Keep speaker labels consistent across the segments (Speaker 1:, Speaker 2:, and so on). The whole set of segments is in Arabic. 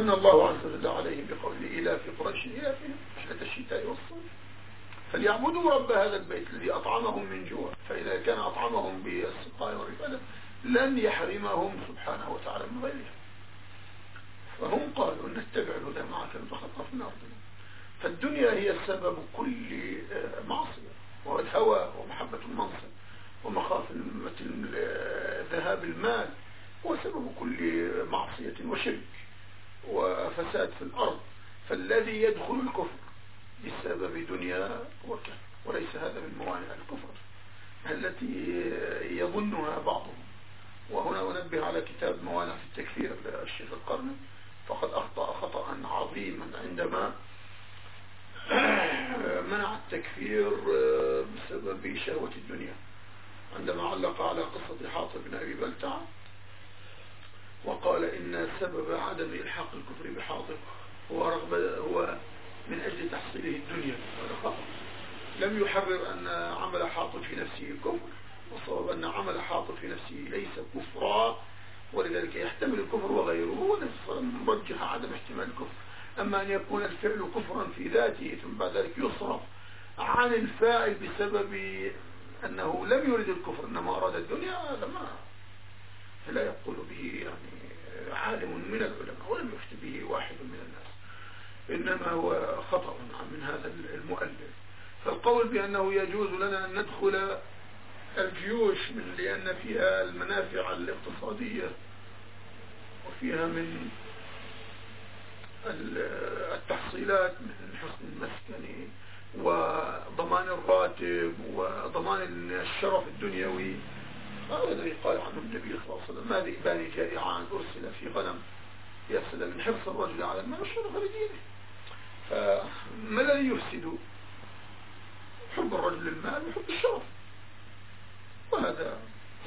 Speaker 1: من الله عز وجل عليهم بقوله إلى قريش إلى في رحلة الشتاء والصيف. فليعبدوا رب هذا البيت الذي أطعمهم من جوع فإذا كان أطعمهم بالسقاء والرفادة لن يحرمهم سبحانه وتعالى من غيره فهم قالوا نتبع الهدى معك نتخطف من أرضنا فالدنيا هي سبب كل آه، معصية والهوى ومحبة المنصب ومخافة ذهاب المال هو سبب كل معصية وشرك. وفساد في الأرض فالذي يدخل الكفر بسبب دنيا وكفر وليس هذا من موانع الكفر التي يظنها بعضهم. وهنا أنبه على كتاب موانع في التكفير للشيخ القرن فقد أخطأ خطأ عظيما عندما منع التكفير بسبب شهوة الدنيا عندما علق على قصة حاطب بن أبي بلتع وقال إن سبب عدم إلحاق الكفر بحاطب هو رغبة هو من أجل تحصيله الدنيا. لم يحرر أن عمل حاطب في نفسه كفر والصواب أن عمل حاطب في نفسه ليس كفرا ولذلك يحتمل الكفر وغيره ونرجح عدم احتمال الكفر. أما أن يكون الفعل كفرا في ذاته ثم بعد ذلك يصرف عن الفاعل بسبب أنه لم يرد الكفر إنما أراد الدنيا هذا ما فلا يقول به يعني عالم من العلماء ولم يفتي به واحد من الناس إنما هو خطأ من هذا المؤلف. فالقول بأنه يجوز لنا أن ندخل الجيوش من لأن فيها المنافع الاقتصادية وفيها من التحصيلات من حسن المسكن وضمان الراتب وضمان الشرف الدنيوي. هذا الذي قال عنه النبي صلى الله عليه وسلم؟ ما ذئبان جائعان أرسل في غنم يفسد من حرص الرجل على المال والشرف لدينه فما الذي يفسد حب الرجل للمال وحب الشرف وهذا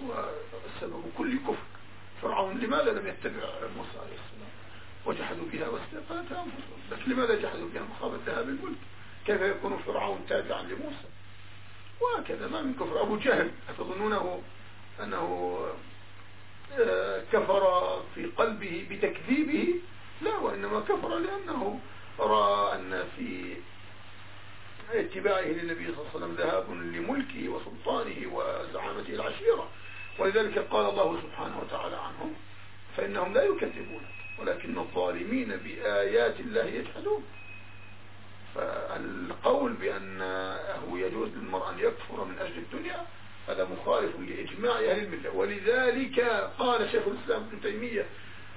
Speaker 1: هو سبب كل كفر. فرعون لماذا لم يتبع موسى عليه السلام؟ وجحدوا بها واستيقنتها أنفسهم. لكن لماذا جحدوا بها؟ مخافه ذهاب الملك كيف يكون فرعون تابعا لموسى؟ وهكذا. ما من كفر. أبو جهل أتظنونه أنه آه، كفر في قلبه بتكذيبه. لا وإنما كفر لأنه رأى أن في اتباعه للنبي صلى الله عليه وسلم ذهاب لملكه وسلطانه وزعامته العشيرة. ولذلك قال الله سبحانه وتعالى عنهم فإنهم لا يكذبون ولكن الظالمين بآيات الله يجحدون. فالقول بأنه يجوز للمرء أن يكفر من أجل الدنيا هذا مخالف لإجماع أهل الملة ولذلك قال شيخ الإسلام ابن تيمية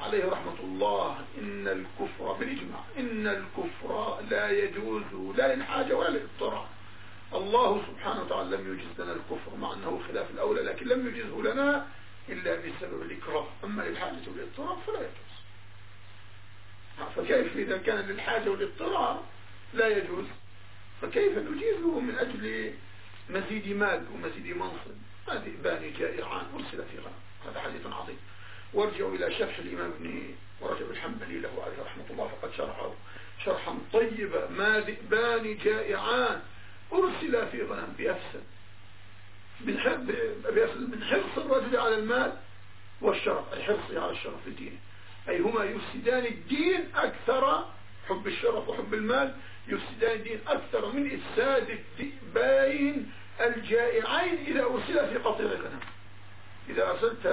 Speaker 1: عليه رحمة الله إن الكفر بالإجماع إن الكفر لا يجوز لا للحاجة ولا للاضطرار الله سبحانه وتعالى لم يجز لنا الكفر مع أنه خلاف الأولى لكن لم يجزه لنا إلا بسبب الإكراه. أما للحاجة والاضطرار فلا يجوز. فكيف إذا كان للحاجة والاضطرار لا يجوز؟ فكيف نجيزه من أجل مزيد مال ومزيد منصب. هذه باني جائعان أرسل في غنم هذا حديث عظيم. وارجعوا إلى شرح الإمام ابن ورجب الحنبلي له عليه رحمة الله فقد شرحه. شرحا طيبا. ما ذئبان جائعان. أرسل في غنم بأفسد. من من حرص الرجل على المال والشرف. أي حرصه على الشرف في دينه. أي هما يفسدان الدين أكثر حب الشرف وحب المال يفسدان الدين أكثر من إفساد الذئبين الجائعين إذا أرسل في قطيع غنم إذا أرسلت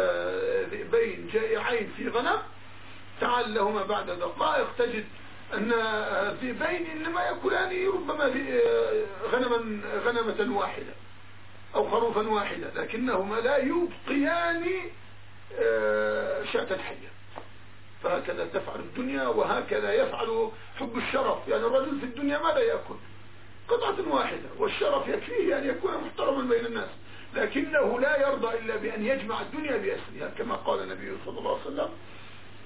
Speaker 1: ذئبين جائعين في غنم تعلهما بعد دقائق تجد أن الذئبين إنما يأكلان ربما غنما غنمة واحدة أو خروفا واحدة لكنهما لا يبقيان آه، شاة حية. فهكذا تفعل الدنيا وهكذا يفعل حب الشرف. يعني الرجل في الدنيا ماذا يأكل؟ قطعة واحدة والشرف يكفيه أن يكون محترما بين الناس لكنه لا يرضى إلا بأن يجمع الدنيا بأسرها كما قال النبي صلى الله عليه وسلم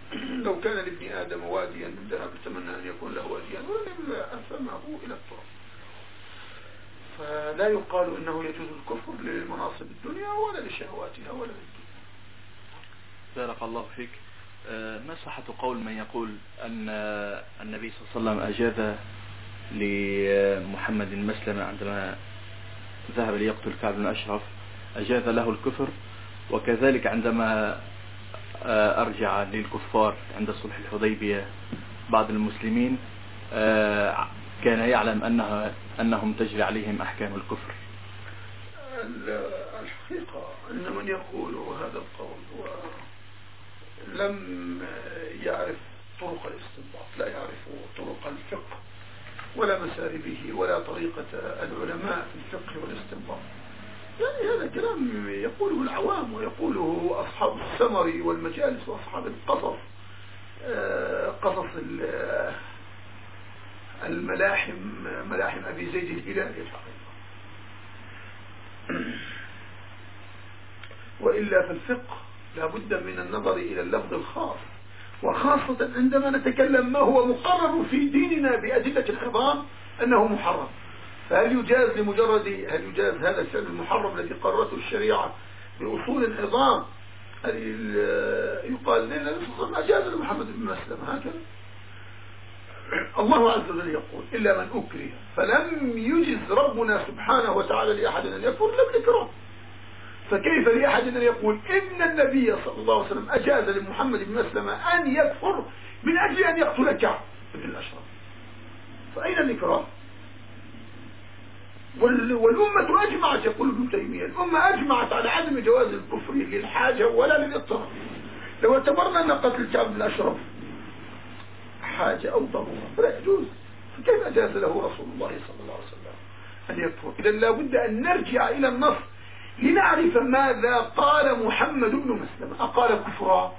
Speaker 1: لو كان لابن آدم واديا من ذهب أتمنى أن يكون له واديا ولم أفهمه إلى التراب. فلا يقال إنه يجوز الكفر لمناصب الدنيا ولا لشهواتها ولا للدنيا.
Speaker 2: بارك الله فيك. ما صحة قول من يقول أن النبي صلى الله عليه وسلم أجاز لمحمد مسلم عندما ذهب ليقتل كعب بن أشرف؟ أجاز له الكفر وكذلك عندما آه، أرجع للكفار عند صلح الحديبية بعض المسلمين آه، كان يعلم أنها أنهم تجري عليهم أحكام الكفر.
Speaker 1: الحقيقة أن من يقول هذا القول لم يعرف طرق الاستنباط لا يعرف طرق الفقه ولا مساربه ولا طريقة العلماء في الفقه والاستنباط. يعني هذا كلام يقوله العوام ويقوله أصحاب السمر والمجالس وأصحاب القصص آه، قصص الملاحم ملاحم أبي زيد الهلالي الحقيقة وإلا في الفقه لابد من النظر إلى اللفظ الخاص. وخاصة عندما نتكلم ما هو مقرر في ديننا بأدلة العظام أنه محرم. فهل يجاز لمجرد هل يجاز هذا الفعل المحرم الذي قررته الشريعة بأصول العظام؟ يقال لنا أجاز لمحمد بن مسلم. هكذا. الله عز وجل يقول إلا من أكره فلم يجز ربنا سبحانه وتعالى لأحد أن يكفر لم يكره. فكيف لأحد أن يقول إن النبي صلى الله عليه وسلم أجاز لمحمد بن مسلم أن يكفر من أجل أن يقتل كعب بن الأشرف؟ فأين الإكراه والأمة أجمعت يقول ابن تيمية الأمة أجمعت على عدم جواز الكفر للحاجة ولا للاضطرار لو اعتبرنا أن قتل كعب بن الأشرف حاجة أو ضرورة فلا يجوز. فكيف أجاز له رسول الله صلى الله عليه وسلم أن يكفر؟ إذا لابد أن نرجع إلى النص لنعرف ماذا قال محمد بن مسلم. أقال كفرا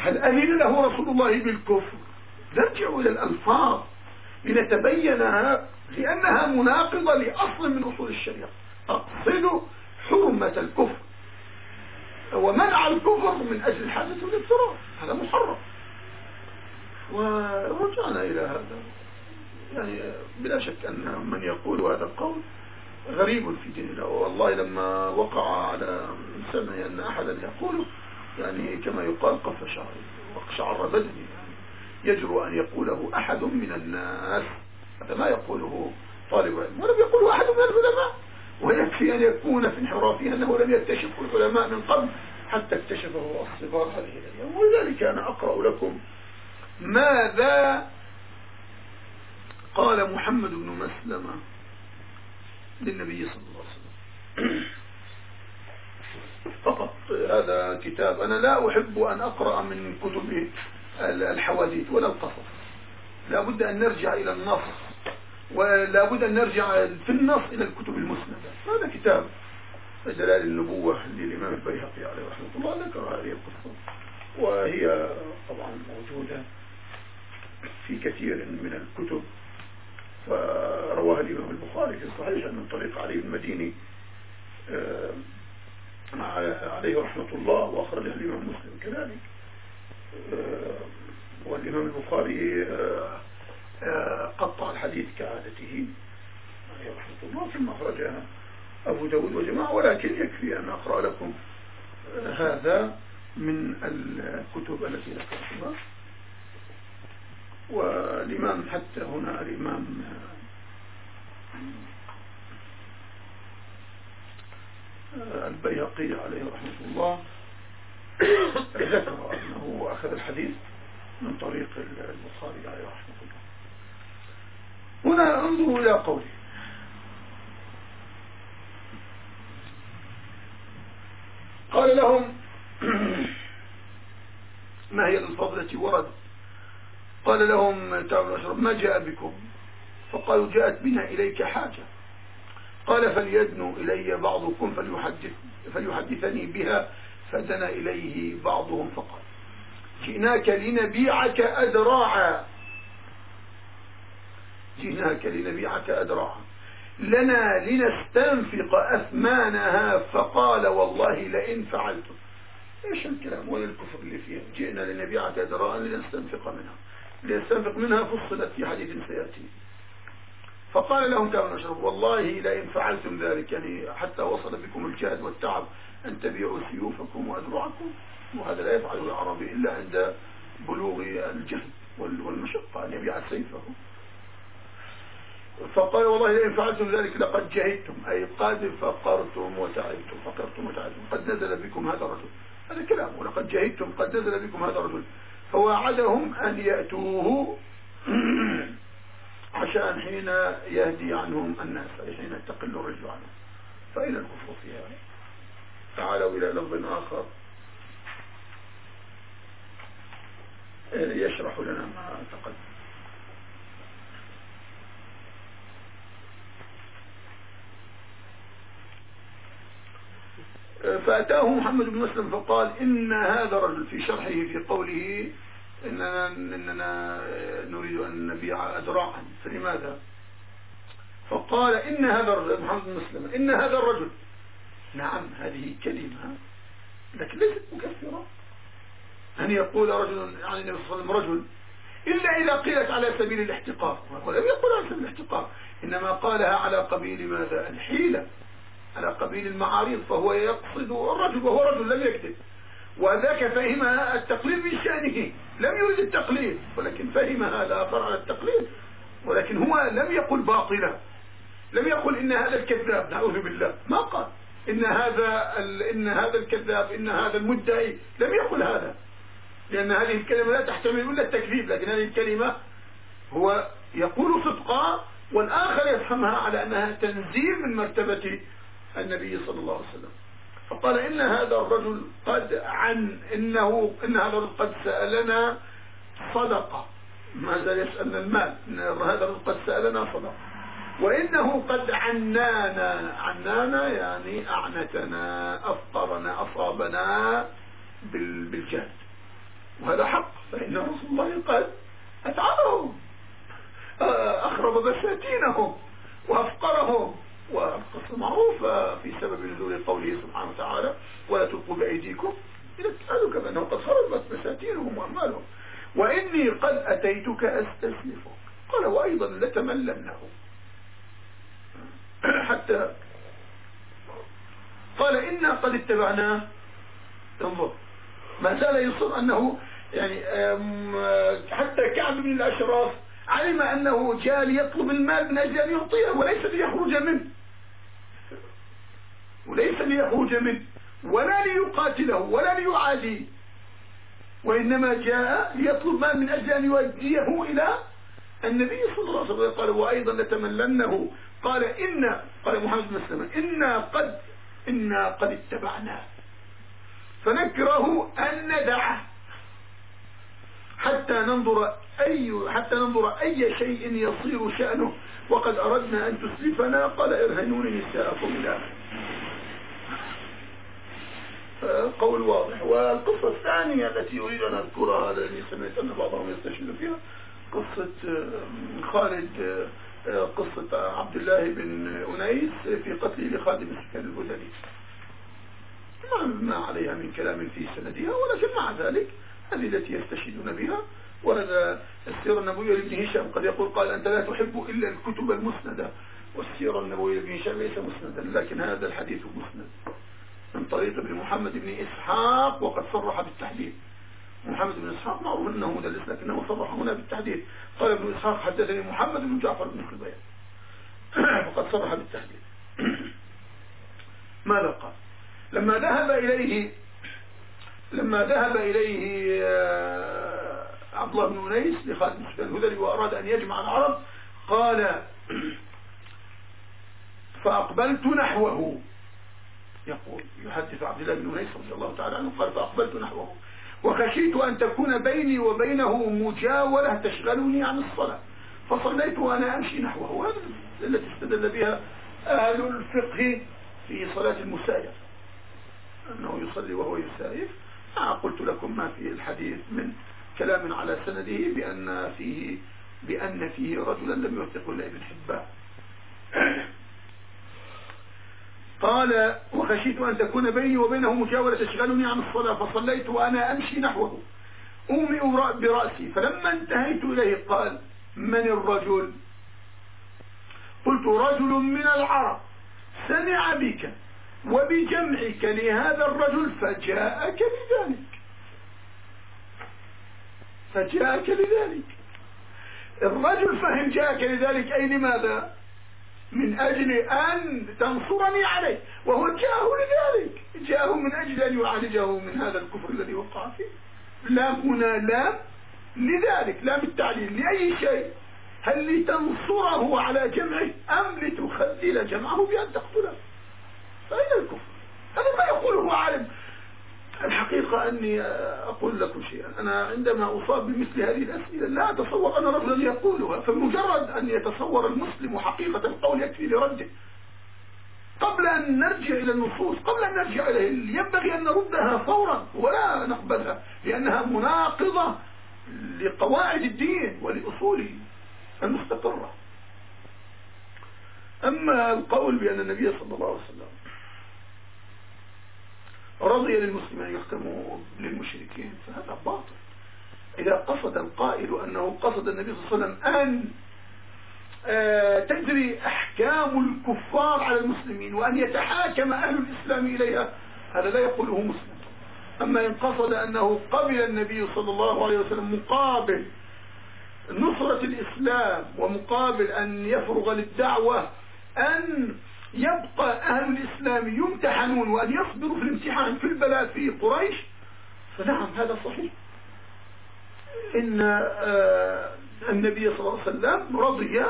Speaker 1: هل أذن له رسول الله بالكفر؟ نرجع إلى الألفاظ لنتبينها لأنها مناقضة لأصل من أصول الشريعة. أقصد حرمة الكفر. ومنع الكفر من أجل الحاجة والاضطرار هذا محرم. ورجعنا إلى هذا. يعني بلا شك أن من يقول هذا القول غريب في ديننا والله لما وقع على سمع أن أحدا يقول يعني كما يقال قف شعري وقشعر بدني يعني يجرؤ أن يقوله أحد من الناس. هذا ما يقوله طالب علم. ولم يقوله أحد من العلماء. ويكفي أن يكون في انحرافه أنه لم يكتشف العلماء من قبل حتى اكتشفه الصغار هذه الأيام. ولذلك أنا أقرأ لكم ماذا قال محمد بن مسلمة للنبي صلى الله عليه وسلم. فقط هذا كتاب. أنا لا أحب أن أقرأ من كتب الحواديت ولا القصص. لا بد أن نرجع إلى النص ولا بد أن نرجع في النص إلى الكتب المسندة. هذا كتاب جلال النبوة للإمام البيهقي عليه رحمة الله. ذكر هذه القصة وهي طبعا موجودة في كثير من الكتب. فرواها الإمام البخاري في الصحيح من طريق علي بن مديني آه، عليه رحمة الله وأخرجها الإمام مسلم كذلك. آه، والإمام البخاري آه، قطع الحديث كعادته عليه رحمة الله ثم أخرجها أبو داود وجماعة ولكن يكفي أن أقرأ لكم هذا من الكتب التي ذكرتها. والإمام حتى هنا الإمام البيهقي عليه رحمة الله ذكر أنه أخذ الحديث من طريق البخاري عليه رحمة الله. هنا انظروا إلى قوله. قال لهم ما هي الفضلة التي وردت قال لهم تعالوا ما جاء بكم؟ فقالوا جاءت بنا إليك حاجة. قال فليدنوا إلي بعضكم فليحدث فليحدثني بها فدنا إليه بعضهم فقال جئناك لنبيعك أدراعا جئناك لنبيعك أدراعا لنا لنستنفق أثمانها. فقال والله لئن فعلتم. إيش الكلام؟ وين الكفر اللي فيها؟ جئنا لنبيعك أدراعا لنستنفق منها. ليستنفق منها فصلت في حديث سيأتي. فقال لهم كانوا نشرب والله لئن فعلتم ذلك يعني حتى وصل بكم الجهد والتعب أن تبيعوا سيوفكم وأدرعكم وهذا لا يفعله العربي إلا عند بلوغ الجهد والمشقة أن يبيع سيفه. فقال والله لئن فعلتم ذلك لقد جهدتم أي قد فقرتم وتعبتم فقرتم وتعبتم قد نزل بكم هذا الرجل. هذا كلام ولقد جهدتم قد نزل بكم هذا الرجل. فوعدهم أن يأتوه عشان حين يهدي عنهم الناس أي حين تقل الرجل عنهم فإلى الكفر فيها تعالوا إلى لفظ آخر. يشرح لنا ما تقدم. فأتاه محمد بن مسلم فقال إن هذا الرجل في شرحه في قوله إننا, إننا نريد أن نبيع أدراعا فلماذا فقال إن هذا الرجل محمد بن مسلم إن هذا الرجل نعم هذه كلمة لكن ليست مكفرة. أن يقول رجل يعني النبي صلى الله عليه وسلم رجل إلا إذا قيلت على سبيل الاحتقار. لم يقول على سبيل الاحتقار إنما قالها على قبيل ماذا؟ الحيلة. على قبيل المعاريض فهو يقصد الرجل وهو رجل لم يكذب وذاك فهمها التقليد من شأنه. لم يريد التقليد ولكن فهمها الآخر على التقليد ولكن هو لم يقل باطلا. لم يقل إن هذا الكذاب نعوذ بالله. ما قال. إن هذا إن هذا الكذاب إن هذا المدعي لم يقل هذا. لأن هذه الكلمة لا تحتمل إلا التكذيب لكن هذه الكلمة هو يقول صدقا والآخر يفهمها على أنها تنزيل من مرتبة النبي صلى الله عليه وسلم. فقال إن هذا الرجل قد عن إنه إن هذا الرجل قد سألنا صدقة. ما زال يسألنا المال؟ إن هذا الرجل قد سألنا صدقة. وإنه قد عنانا. عنانا يعني أعنتنا أفقرنا أصابنا بالجهد. وهذا حق. فإن رسول الله قال أتعبهم أخرب بساتينهم وأفقرهم والقصة معروفة في سبب نزول قوله سبحانه وتعالى ولا تلقوا بأيديكم إلى التعالك بأنه قد خربت بساتينهم وأموالهم وإني قد أتيتك أستسلفك قال وأيضا لتملنه حتى قال إنا اتبعناه انظر ما زال يصر أنه يعني حتى كعب بن الأشراف علم أنه جاء ليطلب المال من أجل أن يعطيه وليس ليخرج منه. وليس ليخرج منه. ولا ليقاتله ولا ليعاديه وإنما جاء ليطلب مال من أجل أن يوجهه إلى النبي صلى الله عليه وسلم. قال وأيضا لتملنه قال إن قال محمد بن مسلم إنا قد إنا قد اتبعناه فنكره أن ندعه. حتى ننظر أي حتى ننظر أي شيء يصير شأنه. وقد أردنا أن تسلفنا قال ارهنوني نساءكم إلى قول واضح. والقصة الثانية التي أريد أن أذكرها لأني سمعت أن بعضهم يستشهد فيها قصة خالد قصة عبد الله بن أنيس في قتله لخادم السكن البدني. ما عليها من كلام في سندها ولكن مع ذلك هذه التي يستشهدون بها وهذا السيرة النبوية لابن هشام. قد يقول قال أنت لا تحب إلا الكتب المسندة. والسيرة النبوية لابن هشام ليس مسندا لكن هذا الحديث مسند. من طريق ابن محمد بن إسحاق وقد صرح بالتحديد. محمد بن إسحاق معروف أنه مدلس لكنه صرح هنا بالتحديد. قال ابن إسحاق حدثني محمد بن جعفر بن خلبيان وقد صرح بالتحديد ماذا قال؟ لما ذهب إليه لما ذهب إليه آه، عبد الله بن أنيس لخالد بن الهذلي وأراد أن يجمع العرب قال فأقبلت نحوه. يقول يحدث عبد الله بن أنيس رضي الله تعالى عنه قال فأقبلت نحوه. وخشيت أن تكون بيني وبينه مجاولة تشغلني عن الصلاة. فصليت وأنا أمشي نحوه. هذا التي استدل بها أهل الفقه في صلاة المسايف. أنه يصلي وهو يسايف. قلت لكم ما في الحديث من كلام على سنده بأن فيه بأن فيه رجلا لم يوثقه إلا ابن حبان. قال وخشيت أن تكون بيني وبينه مجاورة تشغلني عن الصلاة فصليت وأنا أمشي نحوه. أومئ برأسي. فلما انتهيت إليه قال من الرجل؟ قلت رجل من العرب. سمع بك وبجمعك لهذا الرجل فجاءك لذلك فجاءك لذلك الرجل فهم جاءك لذلك أي لماذا؟ من أجل أن تنصرني عليه وهو جاءه لذلك. جاءه من أجل أن يعالجه من هذا الكفر الذي وقع فيه. لام هنا لام لذلك لام التعليل لأي شيء. هل لتنصره على جمعه أم لتخذل جمعه بأن تقتله؟ فأين الكفر هذا ما يقوله عالم. الحقيقة أني أقول لكم شيئا. أنا عندما أصاب بمثل هذه الأسئلة لا أتصور أن رجلا يقولها فمجرد أن يتصور المسلم حقيقة القول يكفي لرده. قبل أن نرجع إلى النصوص قبل أن نرجع إليه ينبغي أن نردها فورا ولا نقبلها لأنها مناقضة لقواعد الدين ولأصوله المستقرة. أما القول بأن النبي صلى الله عليه وسلم رضي للمسلمين أن للمشركين. فهذا باطل. إذا قصد القائل أنه قصد النبي صلى الله عليه وسلم أن آه، تجري أحكام الكفار على المسلمين وأن يتحاكم أهل الإسلام إليها هذا لا يقوله مسلم. أما إن قصد أنه قبل النبي صلى الله عليه وسلم مقابل نصرة الإسلام ومقابل أن يفرغ للدعوة أن يبقى أهل الإسلام يمتحنون وأن يصبروا في الامتحان في البلاء في قريش؟ فنعم هذا صحيح. إن آه، النبي صلى الله عليه وسلم رضي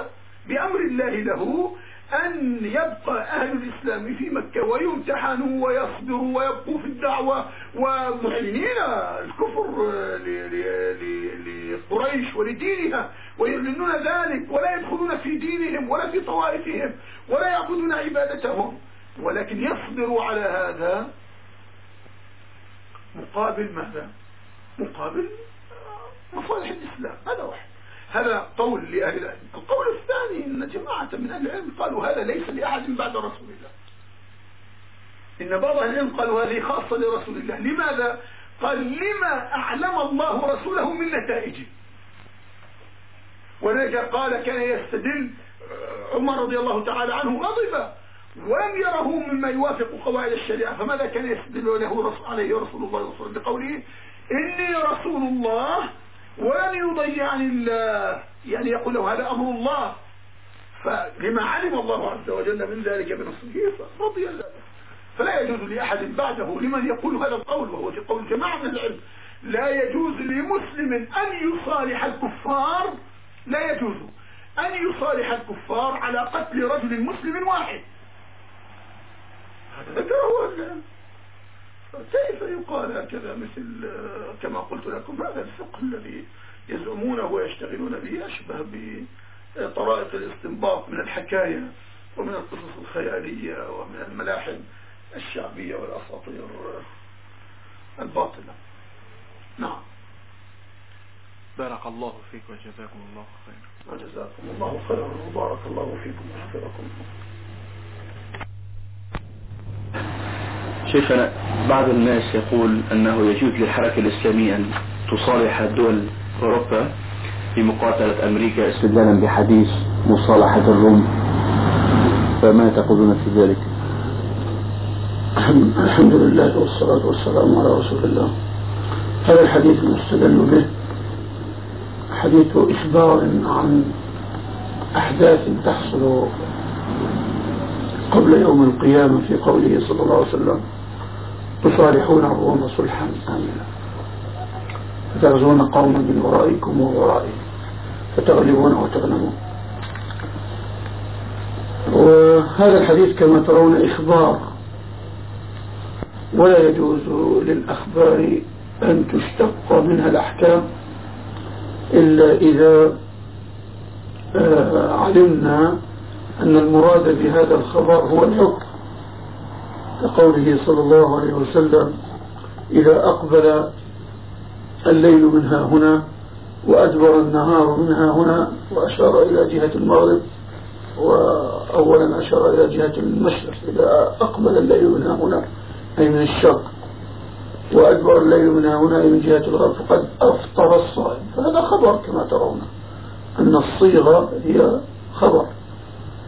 Speaker 1: بأمر الله له أن يبقى أهل الإسلام في مكة ويمتحنوا ويصبروا ويبقوا في الدعوة. ومعلنين الكفر لقريش ولدينها ويعلنون ذلك ولا يدخلون في دينهم ولا في طوائفهم ولا يعبدون عبادتهم. ولكن يصبروا على هذا مقابل ماذا؟ مقابل مصالح الإسلام. هذا واحد. هذا قول لأهل العلم. القول الثاني أن جماعة من أهل العلم قالوا هذا ليس لأحد بعد رسول الله. إن بعض أهل العلم قالوا هذه خاصة لرسول الله. لماذا؟ قال لما أعلم الله رسوله من نتائجه. ولذلك قال كان يستدل عمر رضي الله تعالى عنه غضب ولم يره مما يوافق قواعد الشريعة. فماذا كان يستدل له عليه رسول الله صلى الله عليه وسلم؟ بقوله إني رسول الله ولن يضيعني الله يعني يقول له هذا أمر الله. فلما علم الله عز وجل من ذلك بنصره رضي الله فلا يجوز لأحد بعده لمن يقول هذا القول وهو في قول جماعة من العلم. لا يجوز لمسلم أن يصالح الكفار لا يجوز أن يصالح الكفار على قتل رجل مسلم واحد. هذا ذكره كيف يقال هكذا مثل كما قلت لكم هذا الفقه الذي يزعمونه ويشتغلون به أشبه بطرائق الاستنباط من الحكاية ومن القصص الخيالية ومن الملاحم الشعبية والأساطير الباطلة. نعم.
Speaker 2: بارك الله فيك وجزاكم الله خيرا
Speaker 1: وجزاكم الله خيرا وبارك الله فيكم وحفظكم
Speaker 2: شيخنا بعض الناس يقول أنه يجوز للحركة الإسلامية أن تصالح دول أوروبا في مقاتلة أمريكا استدلالا بحديث مصالحة الروم فما تقولون في ذلك؟
Speaker 3: الحمد لله والصلاة والسلام على رسول الله. هذا الحديث المستدل به حديث إخبار عن أحداث تحصل قبل يوم القيامة في قوله صلى الله عليه وسلم. تصالحون الروم صلحا. آمنا فتغزون قوما من ورائكم وورائهم فتغلبون وتغنمون. وهذا الحديث كما ترون إخبار. ولا يجوز للأخبار أن تشتق منها الأحكام إلا إذا آه، علمنا أن المراد بهذا الخبر هو الحكم. كقوله صلى الله عليه وسلم إذا أقبل الليل منها هنا وأدبر النهار منها هنا وأشار إلى جهة المغرب وأولا أشار إلى جهة المشرق إذا أقبل الليل منها هنا أي من الشرق وأدبر الليل منها هنا أي من جهة الغرب فقد أفطر الصائم. فهذا خبر كما ترون أن الصيغة هي خبر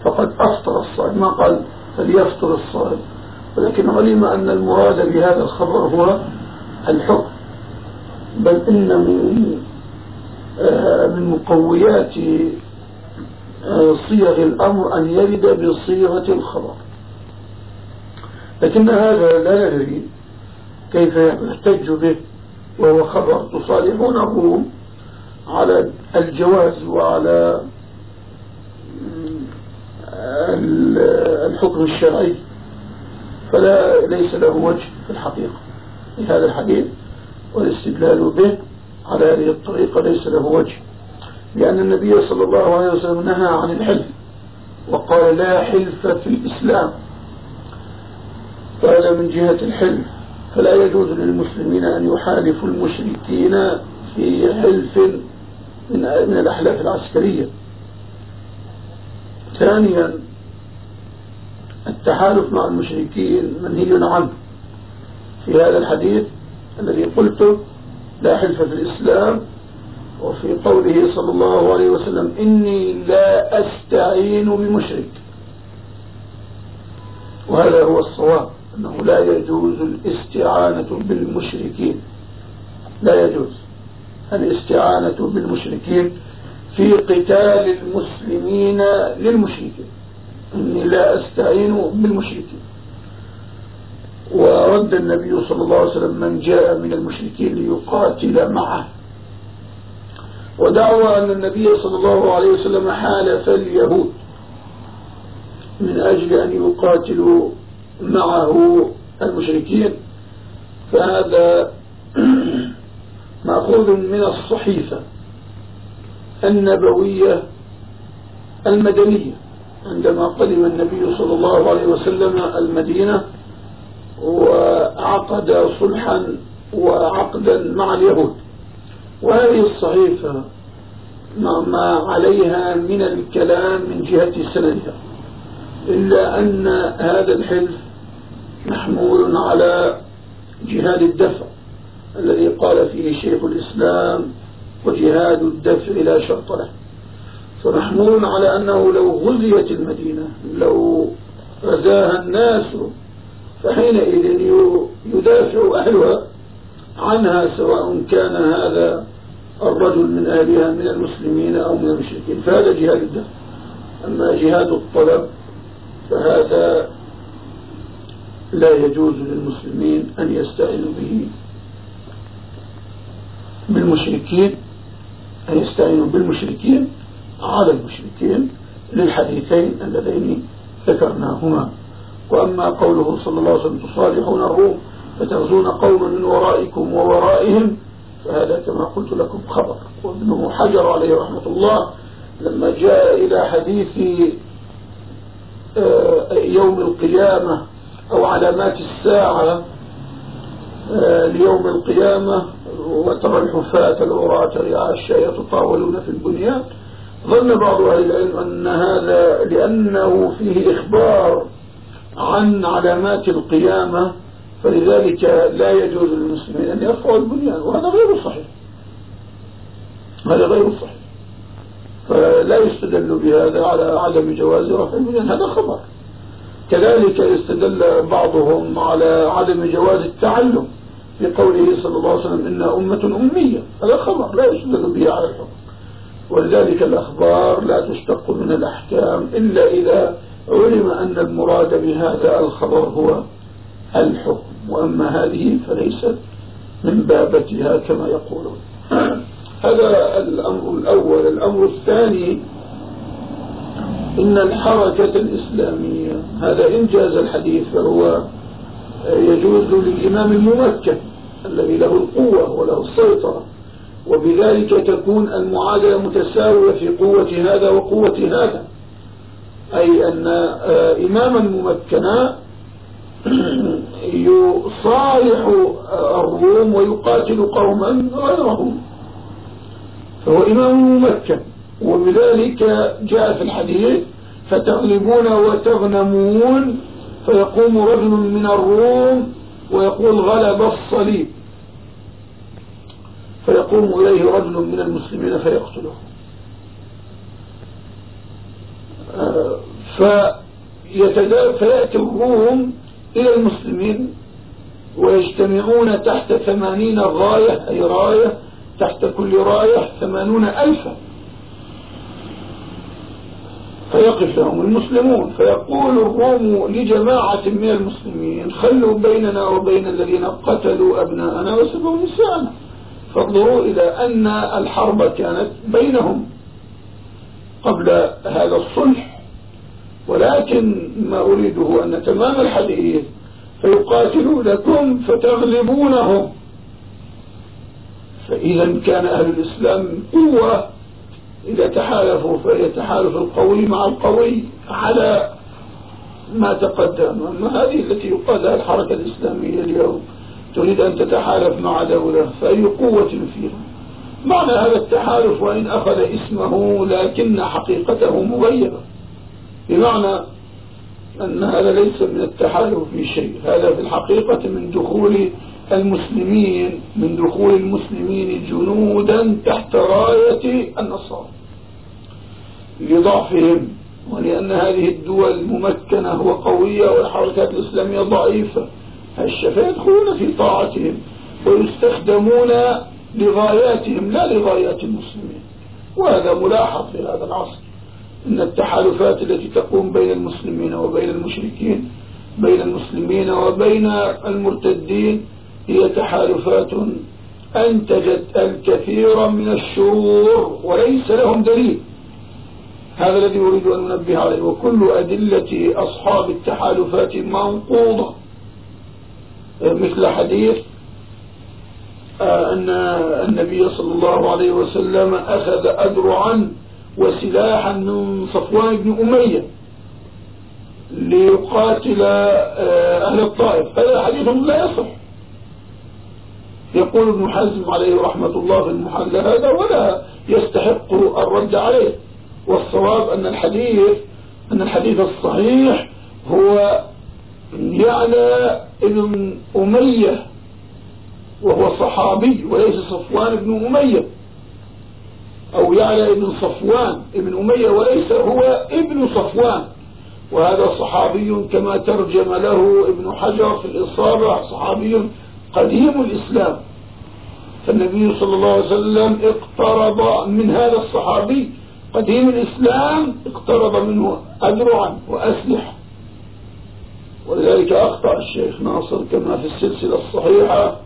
Speaker 3: فقد أفطر الصائم. ما قال؟ فليفطر الصائم. ولكن علم أن المراد بهذا الخبر هو الحكم. بل إن من آه، من مقويات آه، صيغ الأمر أن يرد بصيغة الخبر. لكن هذا لا ندري كيف يحتج به
Speaker 1: وهو خبر تصالحون الروم على الجواز وعلى الحكم الشرعي. فلا ليس له وجه في الحقيقة في هذا الحديث والاستدلال به على هذه الطريقة ليس له وجه لأن النبي صلى الله عليه وسلم نهى عن الحلف وقال لا حلف في الإسلام. قال من جهة الحلف فلا يجوز للمسلمين أن يحالفوا المشركين في حلف من الأحلاف العسكرية. ثانيا التحالف مع المشركين منهي عنه في هذا الحديث الذي قلته لا حلف في الإسلام وفي قوله صلى الله عليه وسلم إني لا أستعين بمشرك. وهذا هو الصواب أنه لا يجوز الاستعانة بالمشركين. لا يجوز الاستعانة بالمشركين في قتال المسلمين للمشركين. إني لا أستعين بالمشركين. ورد النبي صلى الله عليه وسلم من جاء من المشركين ليقاتل معه. ودعوى أن النبي صلى الله عليه وسلم حالف اليهود من أجل أن يقاتلوا معه المشركين. فهذا مأخوذ من الصحيفة النبوية المدنية. عندما قدم النبي صلى الله عليه وسلم المدينة وعقد صلحا وعقدا مع اليهود. وهذه الصحيفة ما عليها من الكلام من جهة سندها إلا أن هذا الحلف محمول على جهاد الدفع الذي قال فيه شيخ الإسلام وجهاد الدفع لا شرط له. فمحمول على أنه لو غزيت المدينة لو غزاها الناس فحينئذ يدافع أهلها عنها سواء كان هذا الرجل من أهلها من المسلمين أو من المشركين. فهذا جهاد الدفع أما جهاد الطلب فهذا لا يجوز للمسلمين أن يستعينوا به بالمشركين أن يستعينوا بالمشركين. على المشركين للحديثين اللذين ذكرناهما. وأما قوله صلى الله عليه وسلم تصالحون الروم فتغزون قوما من ورائكم وورائهم فهذا كما قلت لكم خبر. وابن حجر عليه رحمة الله لما جاء إلى حديث آه، يوم القيامة أو علامات الساعة آه، ليوم القيامة وترى الحفاة العراة رعاء يتطاولون في البنيان. ظن بعض أهل العلم أن هذا لأنه فيه إخبار عن علامات القيامة فلذلك لا يجوز للمسلمين أن يرفعوا البنيان وهذا غير صحيح. هذا غير صحيح. فلا يستدل بهذا على عدم جواز رفع البنيان هذا خبر. كذلك يستدل بعضهم على عدم جواز التعلم لقوله صلى الله عليه وسلم إنها أمة أمية هذا خبر لا يستدل به على الحكم. ولذلك الأخبار لا تشتق من الأحكام إلا إذا علم أن المراد بهذا الخبر هو الحكم. وأما هذه فليست من بابتها كما يقولون. هذا الأمر الأول. الأمر الثاني إن الحركة الإسلامية هذا إنجاز الحديث فهو يجوز للإمام الممكن الذي له القوة وله السيطرة وبذلك تكون المعادلة متساوية في قوة هذا وقوة هذا. أي أن آه، إماما ممكنا يصالح الروم ويقاتل قوما غيرهم. فهو إمام ممكن. وبذلك جاء في الحديث فتغلبون وتغنمون فيقوم رجل من الروم ويقول غلب الصليب. فيقوم إليه رجل من المسلمين فيقتله. فيأتي الروم إلى المسلمين ويجتمعون تحت ثمانين راية أي راية تحت كل راية ثمانون ألفا. فيقف لهم المسلمون فيقول الروم لجماعة من المسلمين خلوا بيننا وبين الذين قتلوا أبناءنا وسبوا نساءنا. فانظروا إلى أن الحرب كانت بينهم قبل هذا الصلح. ولكن ما أريده أن تمام الحديث فيقاتلونكم فتغلبونهم. فإذا كان أهل الإسلام قوة. إذا تحالفوا فيتحالف القوي مع القوي على ما تقدم. أما هذه التي يقال لها الحركة الإسلامية اليوم تريد أن تتحالف مع دولة فأي قوة فيها؟ معنى هذا التحالف وإن أخذ اسمه لكن حقيقته مغيرة. بمعنى أن هذا ليس من التحالف في شيء هذا في الحقيقة من دخول المسلمين من دخول المسلمين جنودا تحت راية النصارى. لضعفهم ولأن هذه الدول ممكنة وقوية والحركات الإسلامية ضعيفة. الشفاء يدخلون في طاعتهم ويستخدمون لغاياتهم لا لغايات المسلمين. وهذا ملاحظ في هذا العصر. إن التحالفات التي تقوم بين المسلمين وبين المشركين بين المسلمين وبين المرتدين هي تحالفات أنتجت الكثير من الشرور وليس لهم دليل. هذا الذي أريد أن ننبه عليه. وكل أدلة أصحاب التحالفات منقوضة. مثل حديث آه، أن النبي صلى الله عليه وسلم أخذ أدرعا وسلاحا من صفوان بن أمية ليقاتل آه، أهل الطائف. هذا حديث لا يصح. يقول ابن حزم عليه رحمة الله في المحل هذا ولا يستحق الرد عليه. والصواب أن الحديث أن الحديث الصحيح هو يعلى ابن أمية وهو صحابي وليس صفوان بن أمية. أو يعلى ابن صفوان ابن أمية وليس هو ابن صفوان. وهذا صحابي كما ترجم له ابن حجر في الإصابة صحابي قديم الإسلام. فالنبي صلى الله عليه وسلم اقترض من هذا الصحابي. قديم الإسلام اقترض منه أدرعا وأسلحة ولذلك أخطأ الشيخ ناصر كما في السلسلة الصحيحة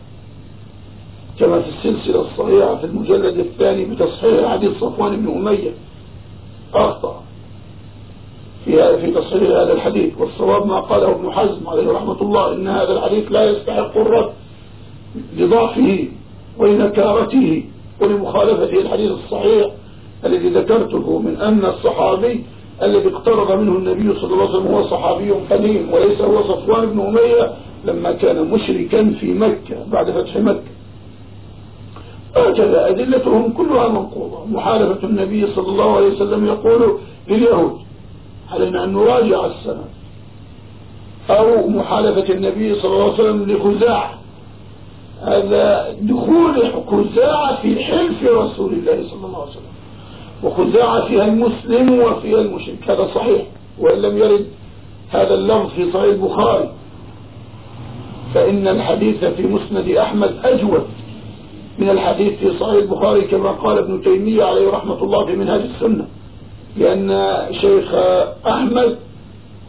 Speaker 1: كما في السلسلة الصحيحة في المجلد الثاني بتصحيح حديث صفوان بن أمية. أخطأ في في تصحيح هذا الحديث والصواب ما قاله ابن حزم عليه رحمة الله إن هذا الحديث لا يستحق الرد لضعفه ولنكارته ولمخالفته الحديث الصحيح الذي ذكرته من أن الصحابي الذي اقترب منه النبي صلى الله عليه وسلم هو صحابي قديم وليس هو صفوان بن أمية لما كان مشركا في مكة بعد فتح مكة. هكذا أدلتهم كلها منقوضة. محالفة النبي صلى الله عليه وسلم يقول لليهود علينا أن نراجع السنة؟ أو محالفة النبي صلى الله عليه وسلم لخزاع. هذا دخول خزاعة في حلف رسول الله صلى الله عليه وسلم. وخزاعة فيها المسلم وفيها المشرك. هذا صحيح وإن لم يرد هذا اللفظ في صحيح البخاري. فإن الحديث في مسند أحمد أجود من الحديث في صحيح البخاري كما قال ابن تيمية عليه رحمة الله في منهج السنة. لأن شيخ أحمد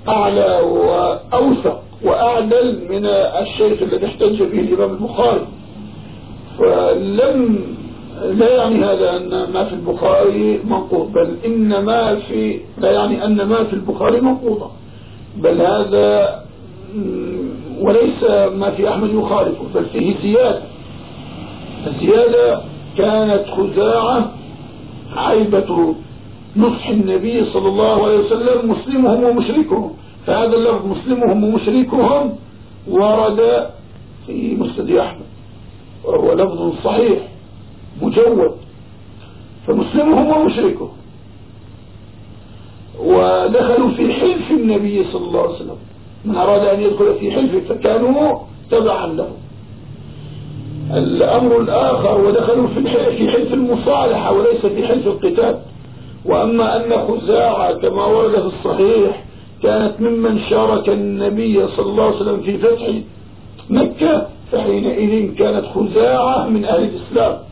Speaker 1: أعلى وأوثق وأعدل من الشيخ الذي احتج به الإمام البخاري. فلم لا يعني هذا أن ما في البخاري منقوض بل إن ما في لا يعني أن ما في البخاري منقوضة بل هذا وليس ما في أحمد يخالفه بل فيه زيادة. الزيادة كانت خزاعة عيبة نصح النبي صلى الله عليه وسلم مسلمهم ومشركهم. فهذا اللفظ مسلمهم ومشركهم ورد في مسند أحمد وهو لفظ صحيح. مجود. فمسلمهم ومشركهم. ودخلوا في حلف النبي صلى الله عليه وسلم. من أراد أن يدخل في حلف فكانوا تبعا له. الأمر الآخر ودخلوا في حلف المصالحة وليس في حلف القتال. وأما أن خزاعة كما ورد في الصحيح كانت ممن شارك النبي صلى الله عليه وسلم في فتح مكة فحينئذ كانت خزاعة من أهل الإسلام.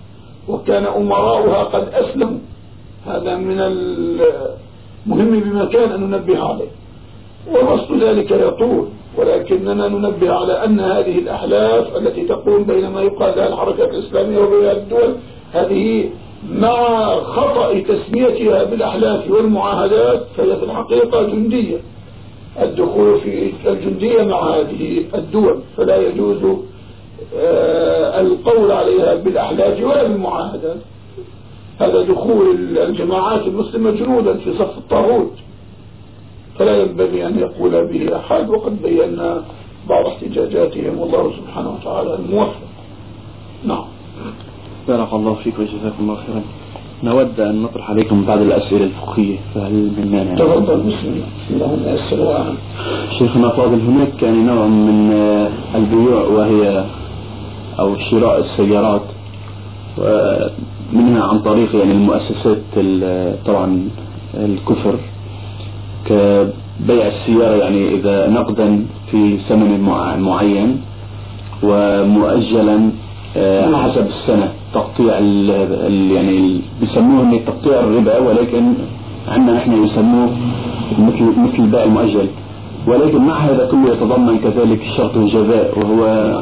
Speaker 1: وكان أمراؤها قد أسلموا. هذا من المهم بمكان أن ننبه عليه. ووصف ذلك يطول ولكننا ننبه على أن هذه الأحلاف التي تقوم بين ما يقال لها الحركات الإسلامية وبين الدول هذه مع خطأ تسميتها بالأحلاف والمعاهدات فهي في الحقيقة جندية. الدخول في الجندية مع هذه الدول فلا يجوز القول عليها بالأحلاف ولا بالمعاهدات هذا دخول الجماعات المسلمة جنودا في صف الطاغوت. فلا ينبغي أن يقول به أحد وقد بينا بعض احتجاجاتهم والله سبحانه وتعالى الموفق نعم.
Speaker 2: بارك الله فيك وجزاكم الله خيرا. نود أن نطرح عليكم بعض الأسئلة الفقهية فهل من مانع؟
Speaker 1: تفضل بسم الله
Speaker 2: شيخنا فاضل هناك يعني نوع من البيوع وهي أو شراء السيارات منها عن طريق يعني المؤسسات طبعا الكفر كبيع السيارة يعني إذا نقدا في ثمن معين ومؤجلا آه، حسب السنة. تقطيع يعني بيسموه تقطيع الربا ولكن عندنا نحن يسموه مثل مثل البيع المؤجل. ولكن مع هذا كله يتضمن كذلك شرط الجزاء وهو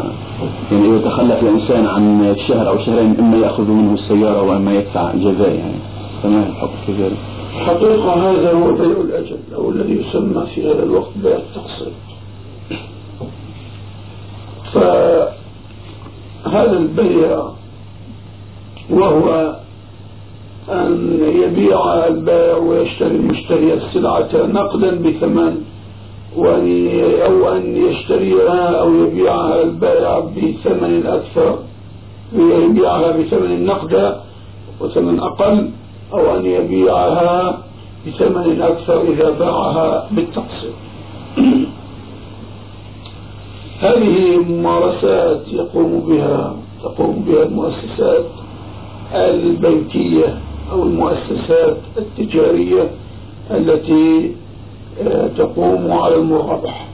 Speaker 2: يعني إذا تخلف الإنسان عن شهر أو شهرين إما يأخذ منه السيارة وإما يدفع جزاء يعني فما الحكم كذلك؟
Speaker 1: حقيقة هذا هو بيع الأجل أو الذي يسمى في هذا الوقت بيع التقسيط فهذا البيع وهو أن يبيع البائع ويشتري المشتري السلعة نقدا بثمن وأن أو أن يشتريها أو يبيعها البائع بثمن أكثر يبيعها بثمن نقدا وثمن أقل أو أن يبيعها بثمن أكثر إذا باعها بالتقسيط هذه ممارسات يقوم بها تقوم بها المؤسسات البنكية أو المؤسسات التجارية التي تقوم على المرابح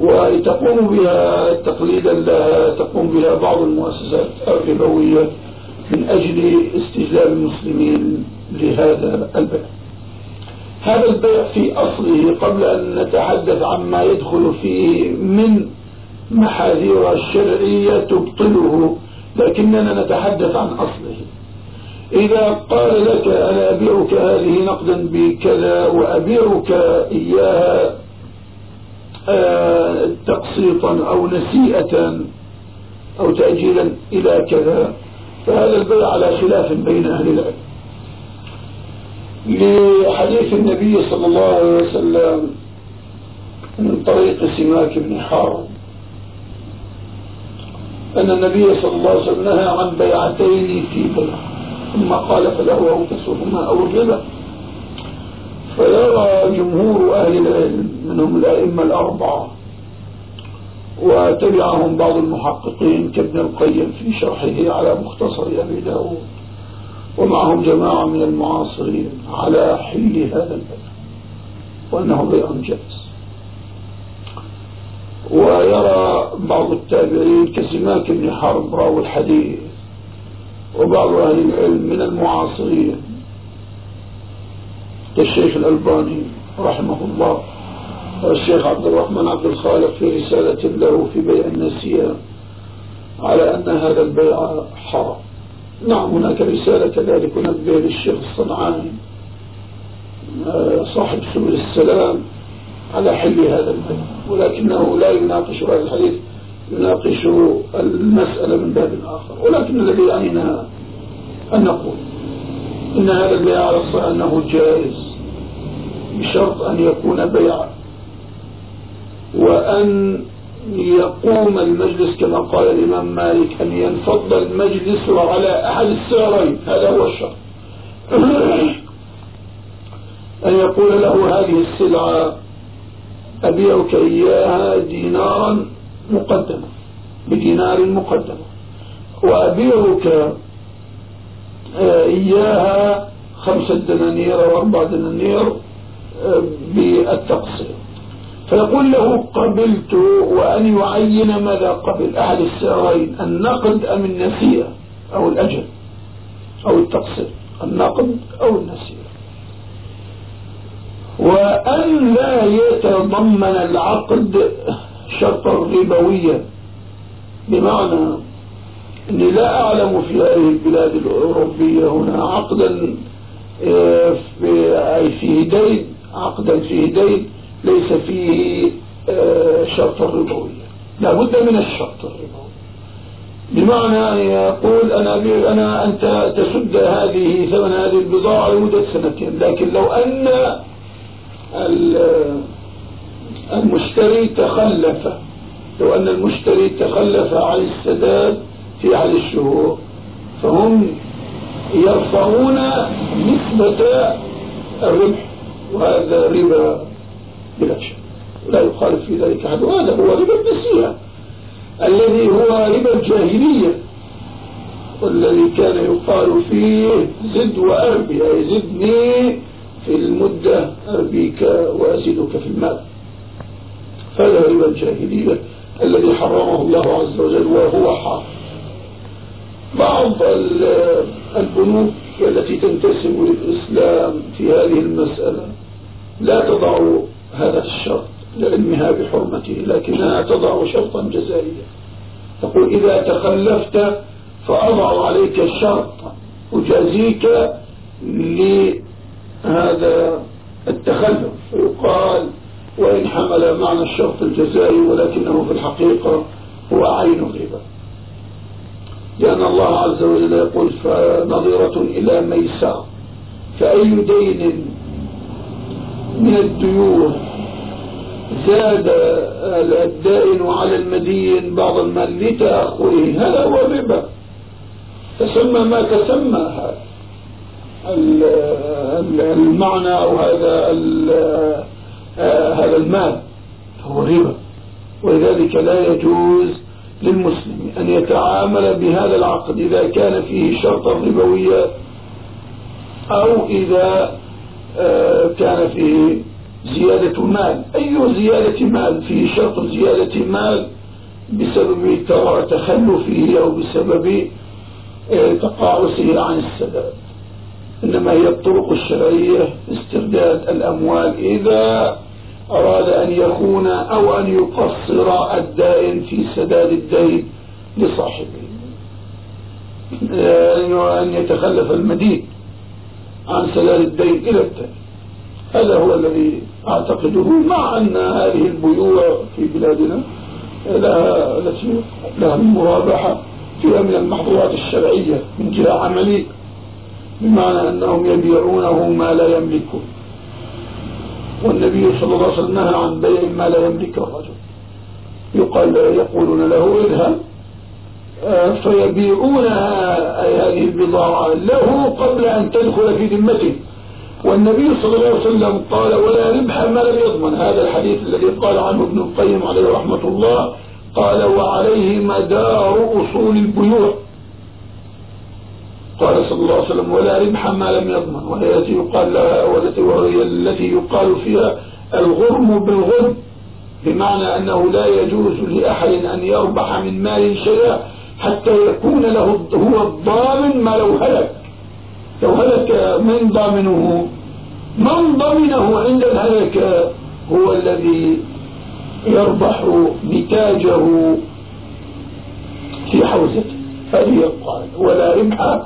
Speaker 1: وتقوم بها تقليدا لها تقوم بها بعض المؤسسات الربوية من أجل استجلاب المسلمين لهذا البيع. هذا البيع في أصله قبل أن نتحدث عما يدخل فيه من محاذير الشرعية تبطله لكننا نتحدث عن أصله. إذا قال لك أنا أبيعك هذه نقدا بكذا وأبيعك إياها آه، تقسيطا أو نسيئة أو تأجيلا إلى كذا فهذا البيع على خلاف بين أهل العلم. لحديث النبي صلى الله عليه وسلم من طريق سماك بن حارب أن النبي صلى الله عليه وسلم نهى عن بيعتين في بيع ثم قال فله أو كسرهما أو الربا. فيرى جمهور أهل العلم منهم الأئمة الأربعة وتبعهم بعض المحققين كابن القيم في شرحه على مختصر أبي داود ومعهم جماعة من المعاصرين على حل هذا البيع وأنه بيع جائز. ويرى بعض التابعين كسماك بن حرب راوي الحديث وبعض أهل العلم من المعاصرين. كالشيخ الألباني رحمه الله والشيخ عبد الرحمن عبد الخالق في رسالة له في بيع النسيان على أن هذا البيع حرام. نعم هناك رسالة كذلك نبه للشيخ الصنعاني آه، صاحب سبل السلام على حل هذا البيع ولكنه لا يناقش هذا الحديث. يناقش المسألة من باب آخر. ولكن الذي يعنينا أن نقول إن هذا البيع على أنه جائز بشرط أن يكون بيعا وأن يقوم المجلس كما قال الإمام مالك أن ينفض المجلس على أحد السعرين. هذا هو الشرط. أن يقول له هذه السلعة أبيعك إياها دينارا مقدما بدينار مقدما وأبيعك آه، إياها خمسة دنانير أو أربعة دنانير آه، بالتقسيط فيقول له قبلت وأن يعين ماذا قبل؟ أحد السعرين النقد أم النسيئة أو الأجل أو التقسيط النقد أو النسيئة. وأن لا يتضمن العقد شرطا ربويا بمعنى أني لا أعلم في هذه البلاد الأوروبية هنا عقدا آه، أي فيه دين عقدا فيه دين ليس فيه آه، شرطا ربويا لا بد من الشرط الربوي بمعنى أن يقول أنا, أنا أنت تسد هذه ثمن هذه البضاعة لمدة سنتين لكن لو أن المشتري تخلف. لو أن المشتري تخلف عن السداد في عدد الشهور فهم يرفعون نسبة الربح وهذا ربا بلا شك. لا يخالف في ذلك أحد. وهذا هو ربا النسيئة الذي هو ربا الجاهلية والذي كان يقال فيه زد وأربي أي زدني في المدة أربيك وأزيدك في المال. هذا ربا الجاهلية الذي حرمه الله عز وجل وهو حرام بعض البنوك التي تنتسب للإسلام في هذه المسألة لا تضع هذا الشرط لعلمها بحرمته لكنها تضع شرطا جزائيا. تقول إذا تخلفت فأضع عليك الشرط أجازيك لهذا التخلف. فيقال وإن حمل معنى الشرط الجزائي ولكنه في الحقيقة هو عين الربا لأن الله عز وجل يقول فنظرة إلى ميسر. فأي دين من الديون زاد الدائن على المدين بعض المال لتأخره هذا هو الربا. تسمى ما تسمى المعنى أو هذا هذا المال هو ربا ولذلك لا يجوز للمسلم أن يتعامل بهذا العقد إذا كان فيه شرطا ربويا أو إذا آه، كان فيه زيادة مال. أي زيادة مال؟ فيه شرط زيادة مال بسبب تخلفه أو بسبب آه، تقاعسه عن السداد إنما هي الطرق الشرعية استرداد الأموال إذا أراد أن يخون أو أن يقصر الدائن في سداد الدين لصاحبه. أن يتخلف المدين عن سداد الدين إلى الدين. هذا هو الذي أعتقده مع أن هذه البيوع في بلادنا لها, لها المرابحة فيها من المحظورات الشرعية من جهة عملية بمعنى أنهم يبيعونه ما لا يملكون والنبي صلى الله عليه وسلم نهى عن بيع ما لا يملك الرجل. يقال يقولون له اذهب. آه، فيبيعون هذه البضاعة له قبل أن تدخل في ذمته. والنبي صلى الله عليه وسلم قال ولا ربح ما لم يضمن. هذا الحديث الذي قال عنه ابن القيم عليه رحمة الله. قال وعليه مدار أصول البيوع. قال صلى الله عليه وسلم ولا ربح ما لم يضمن. وهي التي يقال لها وهي التي يقال فيها الغرم بالغرم بمعنى أنه لا يجوز لأحد أن يربح من مال شيئا حتى يكون له هو الضامن ما لو هلك. لو هلك من ضامنه من ضمنه عند الهلك هو الذي يربح نتاجه في حوزته. هذه القاعدة ولا ربح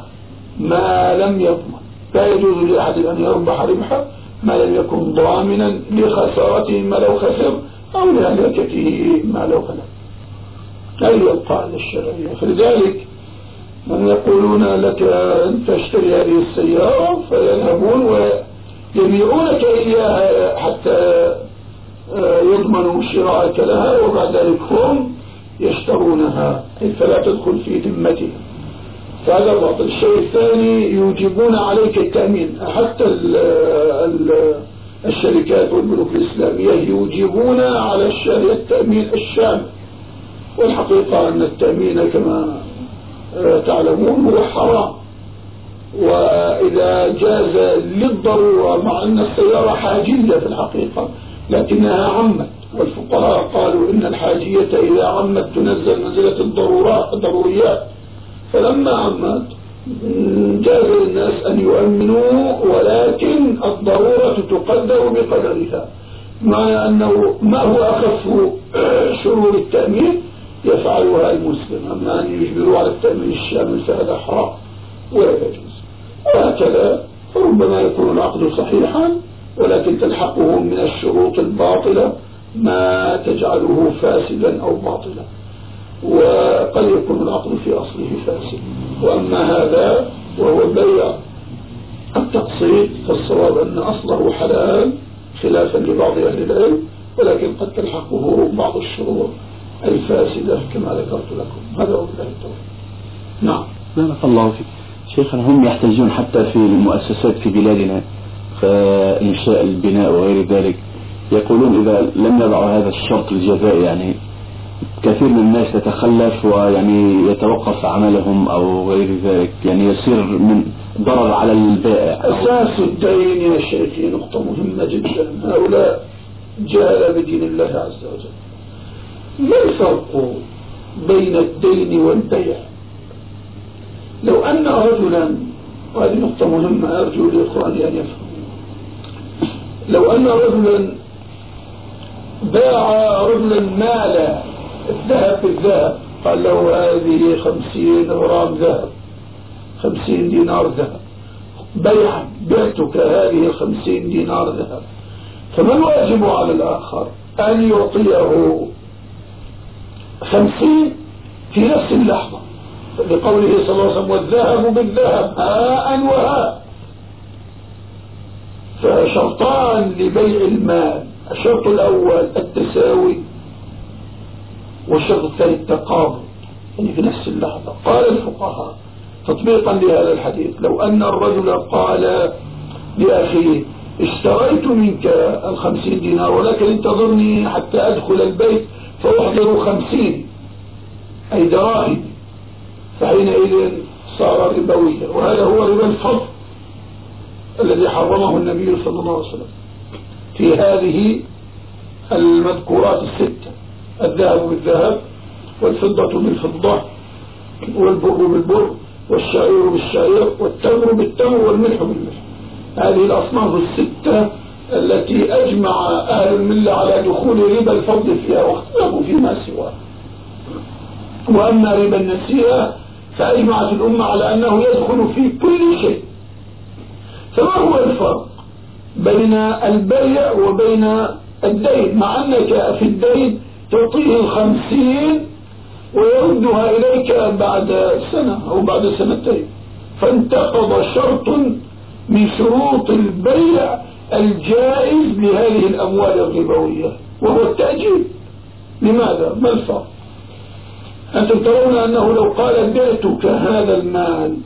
Speaker 1: ما لم يضمن. لا يجوز لأحد أن يربح ربحا ما لم يكن ضامنا لخسارته ما لو خسر أو لهلكته ما لو هلك هذه القاعدة الشرعية. فلذلك من يقولون لك أن تشتري هذه السيارة فيذهبون ويبيعونك إياها حتى آه، يضمنوا شراءك لها وبعد ذلك هم يشترونها. فلا تدخل في ذمتهم. فهذا الباطل الشيء الثاني يوجبون عليك التأمين. حتى ال ال الشركات والبنوك الإسلامية يوجبون على الشارع التأمين الشامل والحقيقة أن التأمين كما تعلمون هو حرام. وإذا جاز للضرورة مع أن السيارة حاجية في الحقيقة لكنها عمت. والفقهاء قالوا إن الحاجية إذا عمت تنزل منزلة الضرورات الضروريات. فلما عمت جاز للناس أن يؤمنوا ولكن الضرورة تقدر بقدرها. مع أنه ما هو أخف شرور التأمين؟ يفعلها المسلم. أما أن يجبروا على التأمين الشامل فهذا حرام ولا يجوز. وهكذا ربما يكون العقد صحيحا ولكن تلحقه من الشروط الباطلة ما تجعله فاسدا أو باطلا. وقد يكون العقد في أصله فاسد. وأما هذا وهو بيع التقسيط فالصواب أن أصله حلال خلافا لبعض أهل العلم ولكن قد تلحقه بعض الشروط الفاسدة كما ذكرت لكم. هذا هو بالله نعم.
Speaker 2: بارك الله فيك. شيخنا هم يحتاجون حتى في المؤسسات في بلادنا فإنشاء البناء وغير ذلك. يقولون إذا لم يضعوا هذا الشرط الجزائي يعني كثير من الناس يتخلف ويعني يتوقف عملهم أو غير ذلك يعني يصير من ضرر على البائع.
Speaker 1: أساس الدين يا شيخي نقطة مهمة جدا. هؤلاء جاء بدين الله عز وجل. ما الفرق بين الدين والبيع؟ لو أن رجلا وهذه نقطة مهمة أرجو لإخواني أن يفهموا. لو أن رجلا باع رجلا مالا الذهب بالذهب قال له هذه خمسين غرام ذهب خمسين دينار ذهب. بيعا بعتك هذه خمسين دينار ذهب. فما الواجب على الآخر؟ أن يعطيه. خمسين في نفس اللحظة. لقوله صلى الله عليه وسلم والذهب بالذهب هاء وهاء. فشرطان لبيع المال. الشرط الأول التساوي. والشرط الثاني التقابل يعني في نفس اللحظة. قال الفقهاء تطبيقا لهذا الحديث لو أن الرجل قال لأخيه اشتريت منك الخمسين دينار ولكن انتظرني حتى أدخل البيت فأحضر خمسين. أي دراهم. فحينئذ صار ربويا وهذا هو ربا الفضل الذي حرمه النبي صلى الله عليه وسلم في هذه المذكورات الستة. الذهب بالذهب والفضة بالفضة والبر بالبر والشعير بالشعير والتمر بالتمر والملح بالملح. هذه الأصناف الستة التي أجمع أهل الملة على دخول ربا الفضل فيها واختلفوا فيما سواه. وأما ربا النسيئة فأجمعت الأمة على أنه يدخل في كل شيء. فما هو الفرق بين البيع وبين الدين؟ مع أنك في الدين تعطيه الخمسين ويردها إليك بعد سنة أو بعد سنتين فانتقض شرط من شروط البيع الجائز لهذه الأموال الربوية وهو التأجيل لماذا؟ ما الفرق؟ أنتم ترون أنه لو قال بعتك هذا المال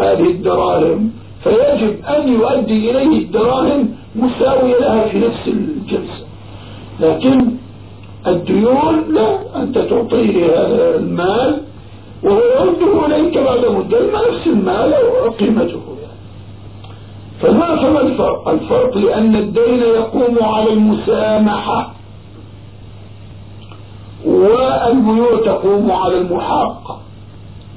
Speaker 1: هذه الدراهم فيجب أن يؤدي إليه الدراهم مساوية لها في نفس الجلسة لكن الديون لا أنت تعطيه هذا المال وهو يرده إليك بعد مدة نفس المال وقيمته يعني. فما فما الفرق الفرق لأن الدين يقوم على المسامحة والبيوع تقوم على المحاقة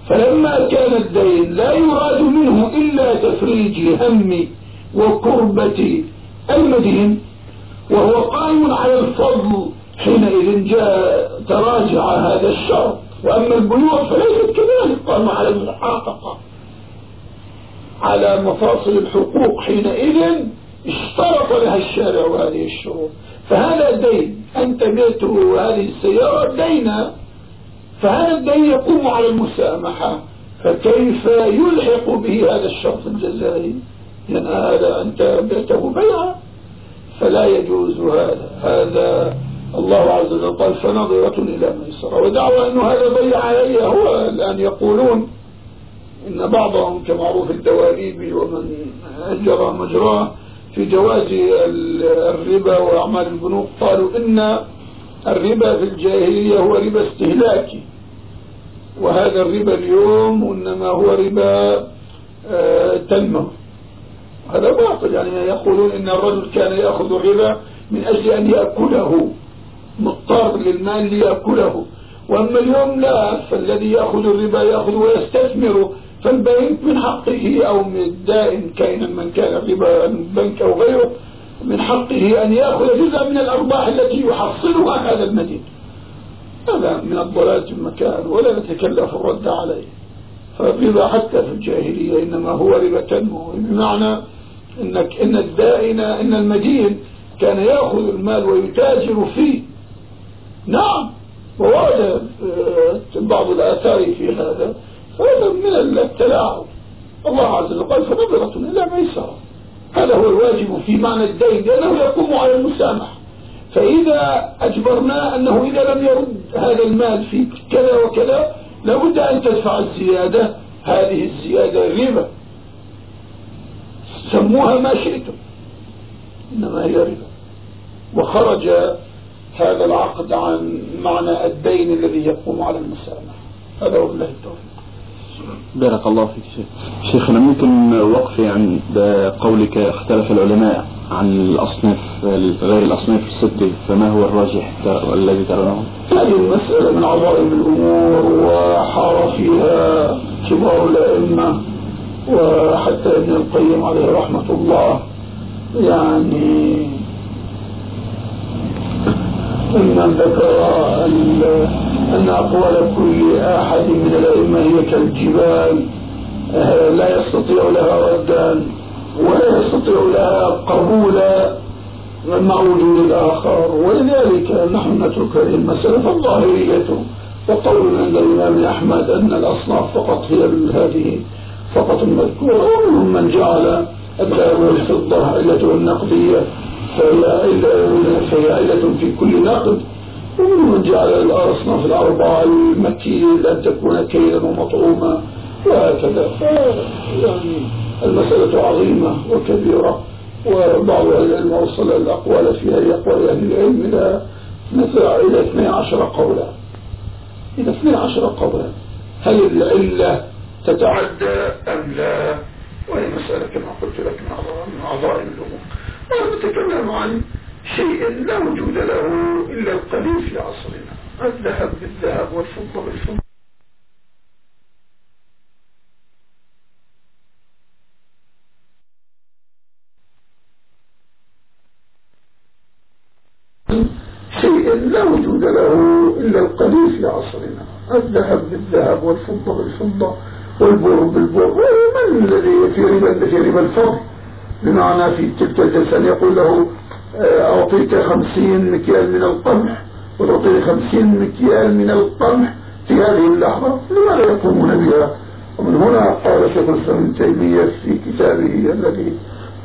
Speaker 1: فلما كان الدين لا يراد منه إلا تفريج هم وكربة المدين وهو قائم على الفضل حينئذ جاء تراجع هذا الشرط. وأما البيوع فليست كذلك. قام على المحققة على مفاصل الحقوق حينئذ اشترط لها الشارع هذه الشروط. فهذا دين أنت بعته هذه السيارة دينا فهذا الدين يقوم على المسامحة. فكيف يلحق به هذا الشرط الجزائي؟ لأن هذا أنت بعته بيعا فلا يجوز هذا. هذا الله عز وجل قال فنظرة إلى ميسرة ودعوى أن هذا ضيع علي هو الآن يقولون إن بعضهم كمعروف الدواليب ومن جرى مجراه في جواز الربا وأعمال البنوك قالوا إن الربا في الجاهلية هو ربا استهلاكي. وهذا الربا اليوم إنما هو ربا آه، تنمو هذا باطل. يعني يقولون إن الرجل كان يأخذ الربا من أجل أن يأكله. مضطر للمال ليأكله. وأما اليوم لا فالذي يأخذ الربا يأخذ ويستثمر فالبنك من حقه أو من الدائن كائنا من كان الربا البنك أو غيره من حقه أن يأخذ جزءا من الأرباح التي يحصلها هذا المدين. هذا من الضلال في المكان ولا نتكلف الرد عليه. فالربا حتى في الجاهلية إنما هو ربا تنمو. بمعنى إنك إن الدائن إن المدين كان يأخذ المال ويتاجر فيه نعم. وورد آه، بعض الآثار في هذا هذا من التلاعب. الله عز وجل قال فنظرة إلى ميسرة. هذا هو الواجب في معنى الدين لأنه يقوم على المسامح فإذا أجبرنا أنه إذا لم يرد هذا المال في كذا وكذا لابد أن تدفع الزيادة هذه الزيادة ربا. سموها ما شئتم إنما هي ربا. وخرج هذا العقد عن معنى الدين الذي يقوم على المسامح هذا هو الله التوفيق.
Speaker 2: بارك الله فيك شيخ. شيخنا ممكن وقفي عند قولك اختلف العلماء عن الأصناف غير الأصناف الستة فما هو الراجح الذي ترونه؟
Speaker 1: هذه المسألة من عظائم الأمور وحار فيها كبار الأئمة وحتى ابن القيم عليه رحمة الله. يعني ممن ذكر أن أقوال كل أحد من الأئمة هي كالجبال آه، لا يستطيع لها ردا ولا يستطيع لها قبولا مع وجود الآخر. ولذلك نحن نترك هذه المسألة فالظاهرية وقول عند الإمام أحمد أن الأصناف فقط هي هذه فقط المذكورة. ومنهم من جعل الذهب والفضة علة النقدية فهي علة في كل نقد ومنهم جعل الأصناف الأربعة المكي أن تكون كيلا ومطعوما وهكذا. يعني المسألة عظيمة وكبيرة وبعض أهل العلم وصل الأقوال فيها أقوال أهل العلم إلى إلى 12 قولا. إلى 12 قولا. هل العلة تتعدى أم لا؟ وهي مسألة كما قلت لك من عظائم الأمور. ونتكلم عن شيء لا وجود له إلا القليل في عصرنا. الذهب بالذهب والفضة بالفضة. شيء لا وجود له إلا القليل في عصرنا. الذهب بالذهب والفضة بالفضة والبر بالبر. ومن الذي في ربا في الفضل بمعنى في تلك الجلسة يقول له آه، أعطيك خمسين مكيال من القمح وتعطيني خمسين مكيال من القمح في هذه اللحظة. لماذا يقومون بها؟ ومن هنا قال شيخ الإسلام ابن تيمية في كتابه الذي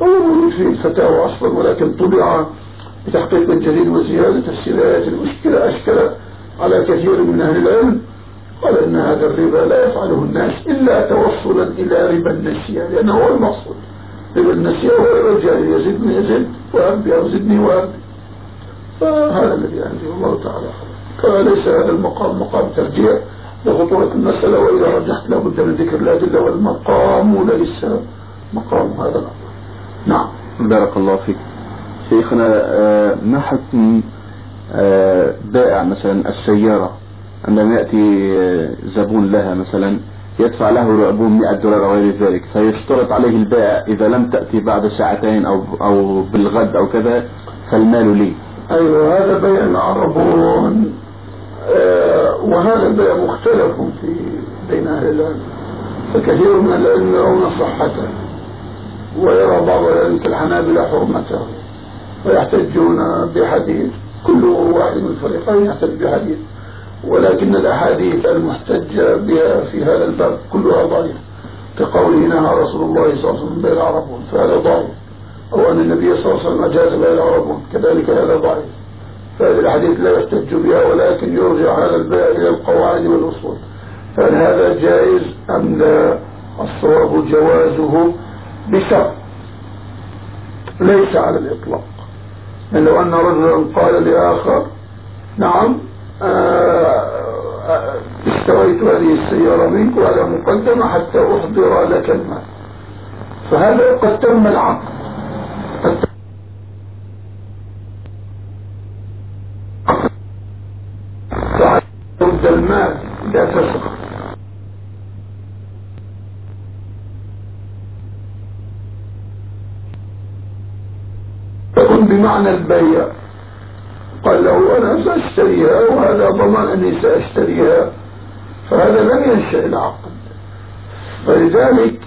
Speaker 1: هو موجود في الفتاوى أصلا ولكن طبع بتحقيق جديد وزيادة تفسيرات المشكلة أشكل على كثير من أهل العلم. قال أن هذا الربا لا يفعله الناس إلا توصلا إلى ربا النسيان لأنه هو المقصود. هو ربا الجاري يزدني يزد وأبي زدني وأبي فهذا الذي عندي الله تعالى. فليس هذا المقام مقام ترجيع لخطورة المسألة وإذا رجحت لابد من ذكر الأدلة والمقام ليس مقام هذا الأمر. نعم.
Speaker 2: بارك الله فيك. شيخنا آه، ما حكم آه، بائع مثلا السيارة؟ عندما يأتي آه، زبون لها مثلا؟ يدفع له رعبون 100 دولار أو غير ذلك. فيشترط عليه البائع إذا لم تأتي بعد ساعتين أو أو بالغد أو كذا فالمال لي.
Speaker 1: أيوة هذا بيع عربون وهذا البيع مختلف في بين أهل العلم. فكثير من العلم يرون صحته ويرى بعض العلم كالحنابلة حرمته ويحتجون بحديث. كل واحد من الفريقين يحتج بحديث. ولكن الأحاديث المحتج بها في هذا الباب كلها ضعيفة كقوله نهى رسول الله صلى الله عليه وسلم بين العربون فهذا ضعيف أو أن النبي صلى الله عليه وسلم أجاز بين العربون كذلك هذا ضعيف فهذه الحديث لا يحتج بها ولكن يرجع هذا البيع إلى القواعد والأصول. فهل هذا جائز أم لا؟ الصواب جوازه بشرط. ليس على الإطلاق. يعني لو أن رجلا قال لآخر نعم اشتريت هذه السيارة منك وعلى مقدمة حتى أحضر لك المال. فهذا قد تم العقد. قد تم المال لا تسقط. بمعنى البيع. قال له أنا سأشتريها وهذا ضمان أني سأشتريها فهذا لم ينشأ العقد. فلذلك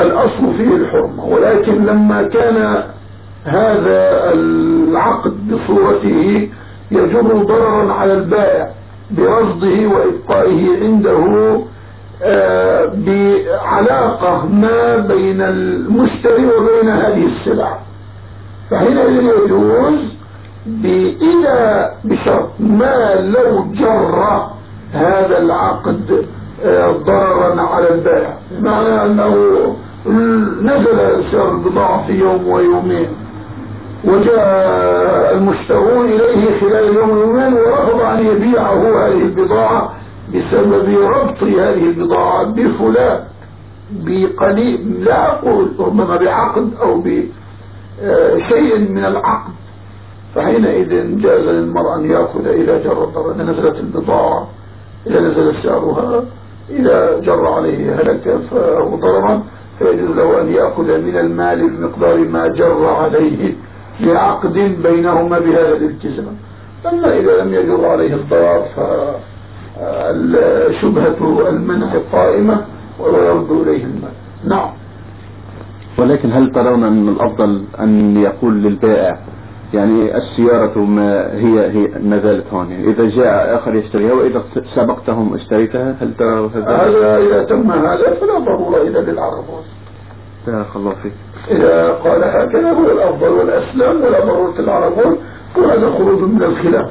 Speaker 1: الأصل فيه الحرمة ولكن لما كان هذا العقد بصورته يجر ضررا على البائع برصده وإبقائه عنده آه، بعلاقة ما بين المشتري وبين هذه السلع فحينئذ يجوز إذا بشرط ما لو جر هذا العقد آه، ضررا على البائع معنى أنه نزل سعر البضاعة في يوم ويومين. وجاء المشترون إليه خلال اليوم ويومين ورفض أن يبيعه هذه البضاعة بسبب ربط هذه البضاعة بفلان بقليل. لا أقول ربما بعقد أو بشيء من العقد. فحينئذ جاز للمرء أن يأخذ إذا جر إذا نزلت البضاعة إذا نزل سعرها إذا جر عليه هلك فهو ضررا فيجوز له أن يأخذ من المال بمقدار ما جر عليه لعقد بينهما بهذا الالتزام. أما إذا لم يجر عليه الضرر فشبهة المنع قائمة ولا يرد إليه المال. نعم.
Speaker 2: ولكن هل ترون أن الأفضل أن يقول للبائع يعني السيارة ما هي هي ما زالت هون. يعني إذا جاء آخر يشتريها وإذا سبقتهم اشتريتها هل ترى
Speaker 1: هذا هذا إذا تم هذا فلا ضرورة إذا للعربات
Speaker 2: بارك الله فيك.
Speaker 1: إذا قال هكذا هو الأفضل والأسلم ولا ضرورة العربون وهذا خروج من الخلاف.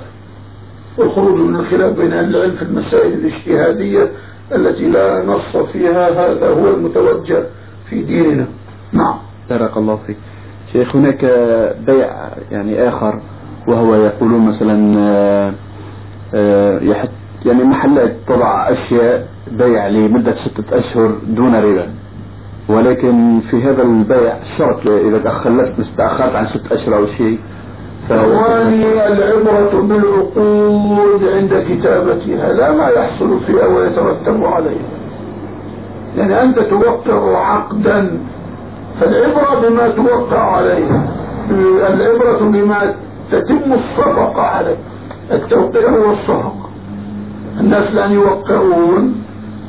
Speaker 1: والخروج من الخلاف بين أهل العلم في المسائل الاجتهادية التي لا نص فيها هذا هو المتوجه في ديننا. نعم.
Speaker 2: بارك الله فيك. شيخ هناك بيع يعني آخر وهو يقولون مثلا آه، آه، يحط يعني محلات تضع أشياء بيع لمدة ستة أشهر دون ربا. ولكن في هذا البيع شرط إذا تأخرت تأخرت عن ست أشهر أو شيء
Speaker 1: ثواني العبرة بالعقود عند كتابتها لا ما يحصل فيها ويترتب عليها. يعني أنت توقع عقدا فالعبرة بما توقع عليه العبرة بما تتم الصفقة عليه التوقيع هو الصفقة الناس لأن يوقعون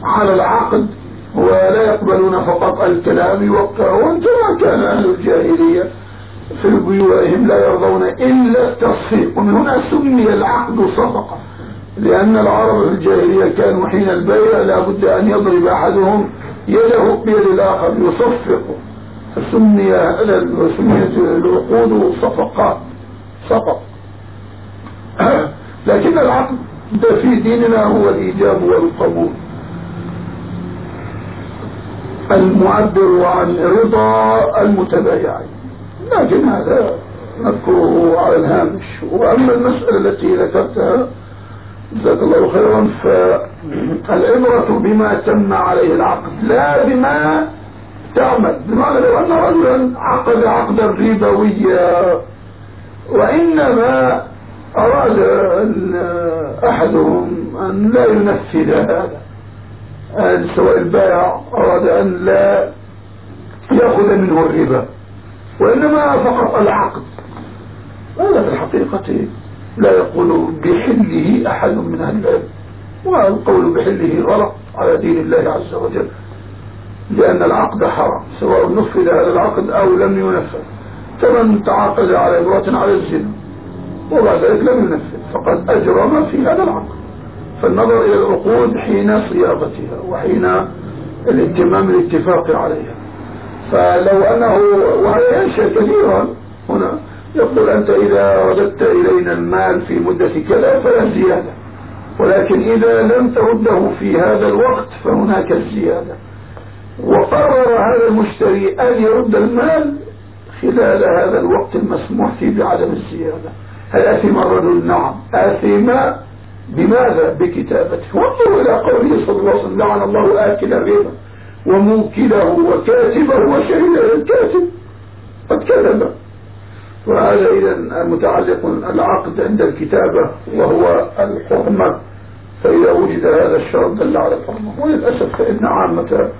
Speaker 1: على العقد ولا يقبلون فقط الكلام يوقعون كما كان أهل الجاهلية في بيوعهم لا يرضون إلا التصفيق. ومن هنا سمي العقد صفقة لأن العرب في الجاهلية كانوا حين البيع لابد أن يضرب أحدهم يده بيد الآخر يصفق فسمي سميت العقود صفقات صفق. لكن العقد في ديننا هو الإيجاب والقبول. المعبر عن رضا المتبايعين لكن هذا نذكره على الهامش. وأما المسألة التي ذكرتها جزاك الله خيرا فالعبرة بما تم عليه العقد لا بما تعمل. بمعنى لو أن رجلا عقد عقدا ربويا وإنما أراد أحدهم أن لا ينفذ هذا. سواء البائع أراد أن لا يأخذ منه الربا وإنما فقط العقد. هذا في الحقيقة لا يقول بحله أحد من أهل العلم والقول بحله غلط على دين الله عز وجل. لأن العقد حرام سواء نفذ هذا العقد أو لم ينفذ. كمن تعاقد على امرأة على الزنا وبعد ذلك لم ينفذ فقد أجرم في هذا العقد. فالنظر إلى العقود حين صياغتها وحين الاهتمام الاتفاق عليها. فلو أنه وهذا ينشأ كثيرا هنا يقول أنت إذا رددت إلينا المال في مدة كذا فلا زيادة. ولكن إذا لم ترده في هذا الوقت فهناك الزيادة. وقرر هذا المشتري أن يرد المال خلال هذا الوقت المسموح فيه بعدم الزيادة. هل أثم الرجل؟ نعم. أثم بماذا؟ بكتابته. وانظروا إلى قوله صلى الله عليه وسلم لعن الله آكل الربا وموكله وكاتبه وشهده الكاتب. قد كذب. وهذا إذا متعلق العقد عند الكتابة وهو الحرمة فإذا وجد هذا الشرط دل على الحرمة. وللأسف فإن عامة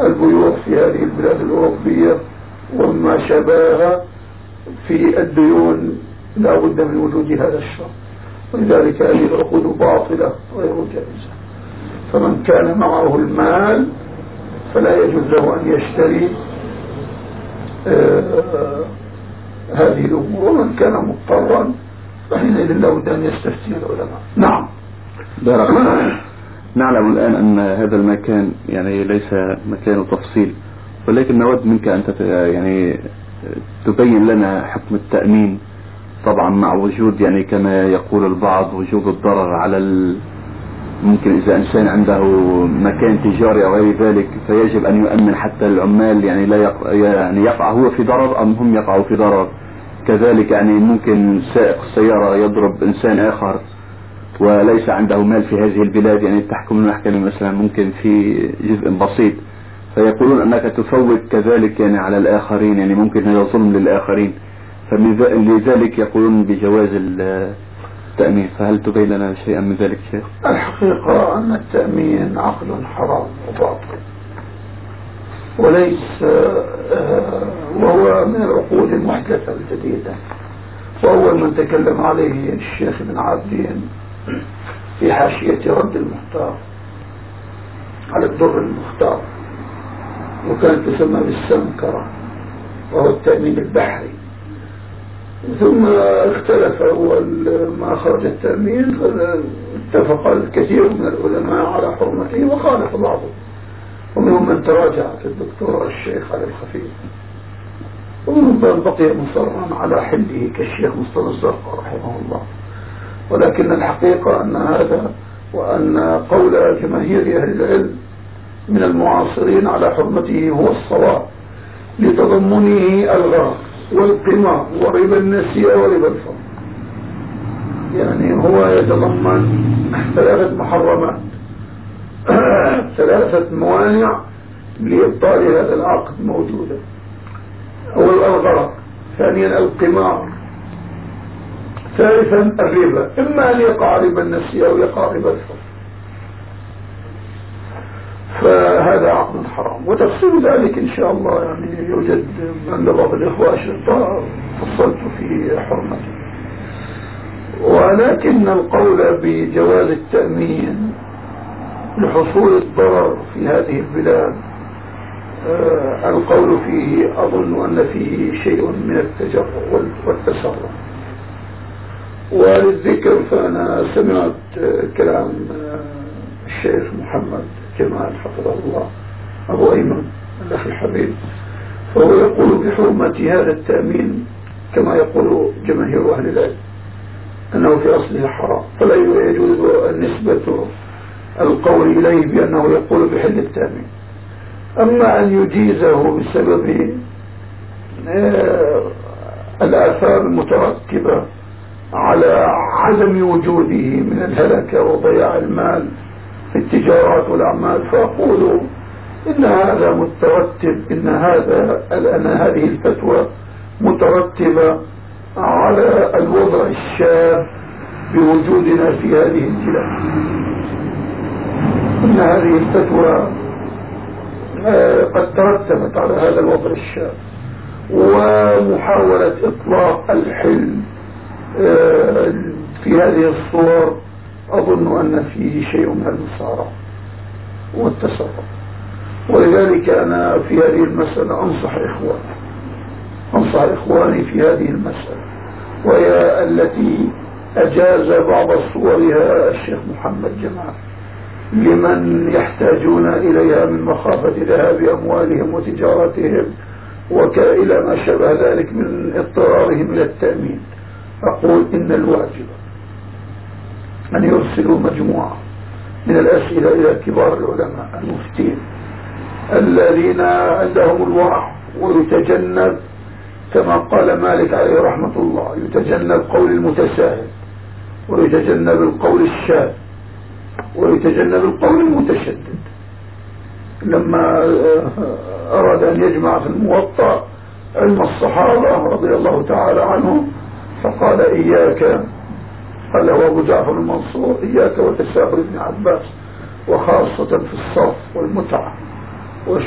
Speaker 1: البيوت في هذه البلاد الأوروبية وما شبهها في الديون لا بد من وجود هذا الشرط. ولذلك هذه العقود باطلة غير جائزة. فمن كان معه المال فلا يجوز له أن يشتري آه، هذه الأمور. ومن كان مضطرا فحينئذ لابد أن يستفتي العلماء. نعم.
Speaker 2: بارك نعلم الآن أن هذا المكان يعني ليس مكان تفصيل ولكن نود منك أن يعني تبين لنا حكم التأمين. طبعا مع وجود يعني كما يقول البعض وجود الضرر على ال... ممكن إذا إنسان عنده مكان تجاري أو غير ذلك فيجب أن يؤمن حتى العمال يعني لا يق... يعني يقع هو في ضرر أم هم يقعوا في ضرر. كذلك يعني ممكن سائق السيارة يضرب إنسان آخر وليس عنده مال في هذه البلاد يعني تحكم المحكمة مثلا ممكن في جزء بسيط. فيقولون أنك تفوت كذلك يعني على الآخرين يعني ممكن هذا ظلم للآخرين. فلذلك يقولون بجواز التأمين. فهل تبين لنا شيئا من ذلك شيخ؟
Speaker 1: الحقيقة أن التأمين عقل حرام وباطل. وليس آه، وهو من العقود المحدثة الجديدة. وأول من تكلم عليه الشيخ ابن عابدين في حاشية رد المختار على الدر المختار وكانت تسمى بالسمكرة وهو التأمين البحري. ثم اختلف أول ما خرج التأمين اتفق الكثير من العلماء على حرمته وخالف بعضهم ومنهم من تراجع كالدكتور الشيخ علي الخفيف. ومنهم من بقي مصرا على حله كالشيخ مصطفى الزرقاء رحمه الله. ولكن الحقيقة أن هذا وأن قول جماهير أهل العلم من المعاصرين على حرمته هو الصواب لتضمنه الغرق والقمار وربا النسيئة وربا الفضل يعني هو يتضمن ثلاثة محرمات. ثلاثة موانع لإبطال هذا العقد موجودة. أول الغرق ثانيا القمار. ثالثا الربا إما أن يقع ربا النسيئة أو يقع ربا الفضل فهذا عقد حرام. وتفصيل ذلك إن شاء الله يعني يوجد عند بعض الإخوة أشرطة. فصلت في حرمته ولكن القول بجواز التأمين لحصول الضرر في هذه البلاد آه القول فيه أظن أن فيه شيء من التجرع والتسرع. وللذكر فأنا سمعت كلام الشيخ محمد جمال حفظه الله أبو أيمن الأخ الحبيب. فهو يقول بحرمة هذا التأمين كما يقول جماهير أهل العلم أنه في أصله حرام فلا يجوز النسبة القول إليه بأنه يقول بحل التأمين. أما أن يجيزه بسبب آه، الآثار المترتبة على عدم وجوده من الهلكة وضياع المال في التجارات والأعمال. فأقول إن هذا مترتب إن هذا أن هذه الفتوى مترتبة على الوضع الشاذ بوجودنا في هذه البلاد. إن هذه الفتوى آه، قد ترتبت على هذا الوضع الشاذ ومحاولة إطلاق الحلم في هذه الصور أظن أن فيه شيء من المسارة والتسرع. ولذلك أنا في هذه المسألة أنصح إخواني أنصح إخواني في هذه المسألة وهي التي أجاز بعض صورها الشيخ محمد جمال لمن يحتاجون إليها من مخافة ذهاب أموالهم وتجارتهم وإلى ما شابه ذلك من اضطرارهم إلى التأمين. أقول إن الواجب أن يرسلوا مجموعة من الأسئلة إلى كبار العلماء المفتين الذين عندهم الورع ويتجنب كما قال مالك عليه رحمة الله يتجنب قول المتساهل ويتجنب القول الشاذ ويتجنب القول المتشدد. لما أراد أن يجمع في الموطأ علم الصحابة رضي الله تعالى عنهم فقال إياك. قال له أبو جعفر المنصور إياك وتساهل ابن عباس وخاصة في الصرف والمتعة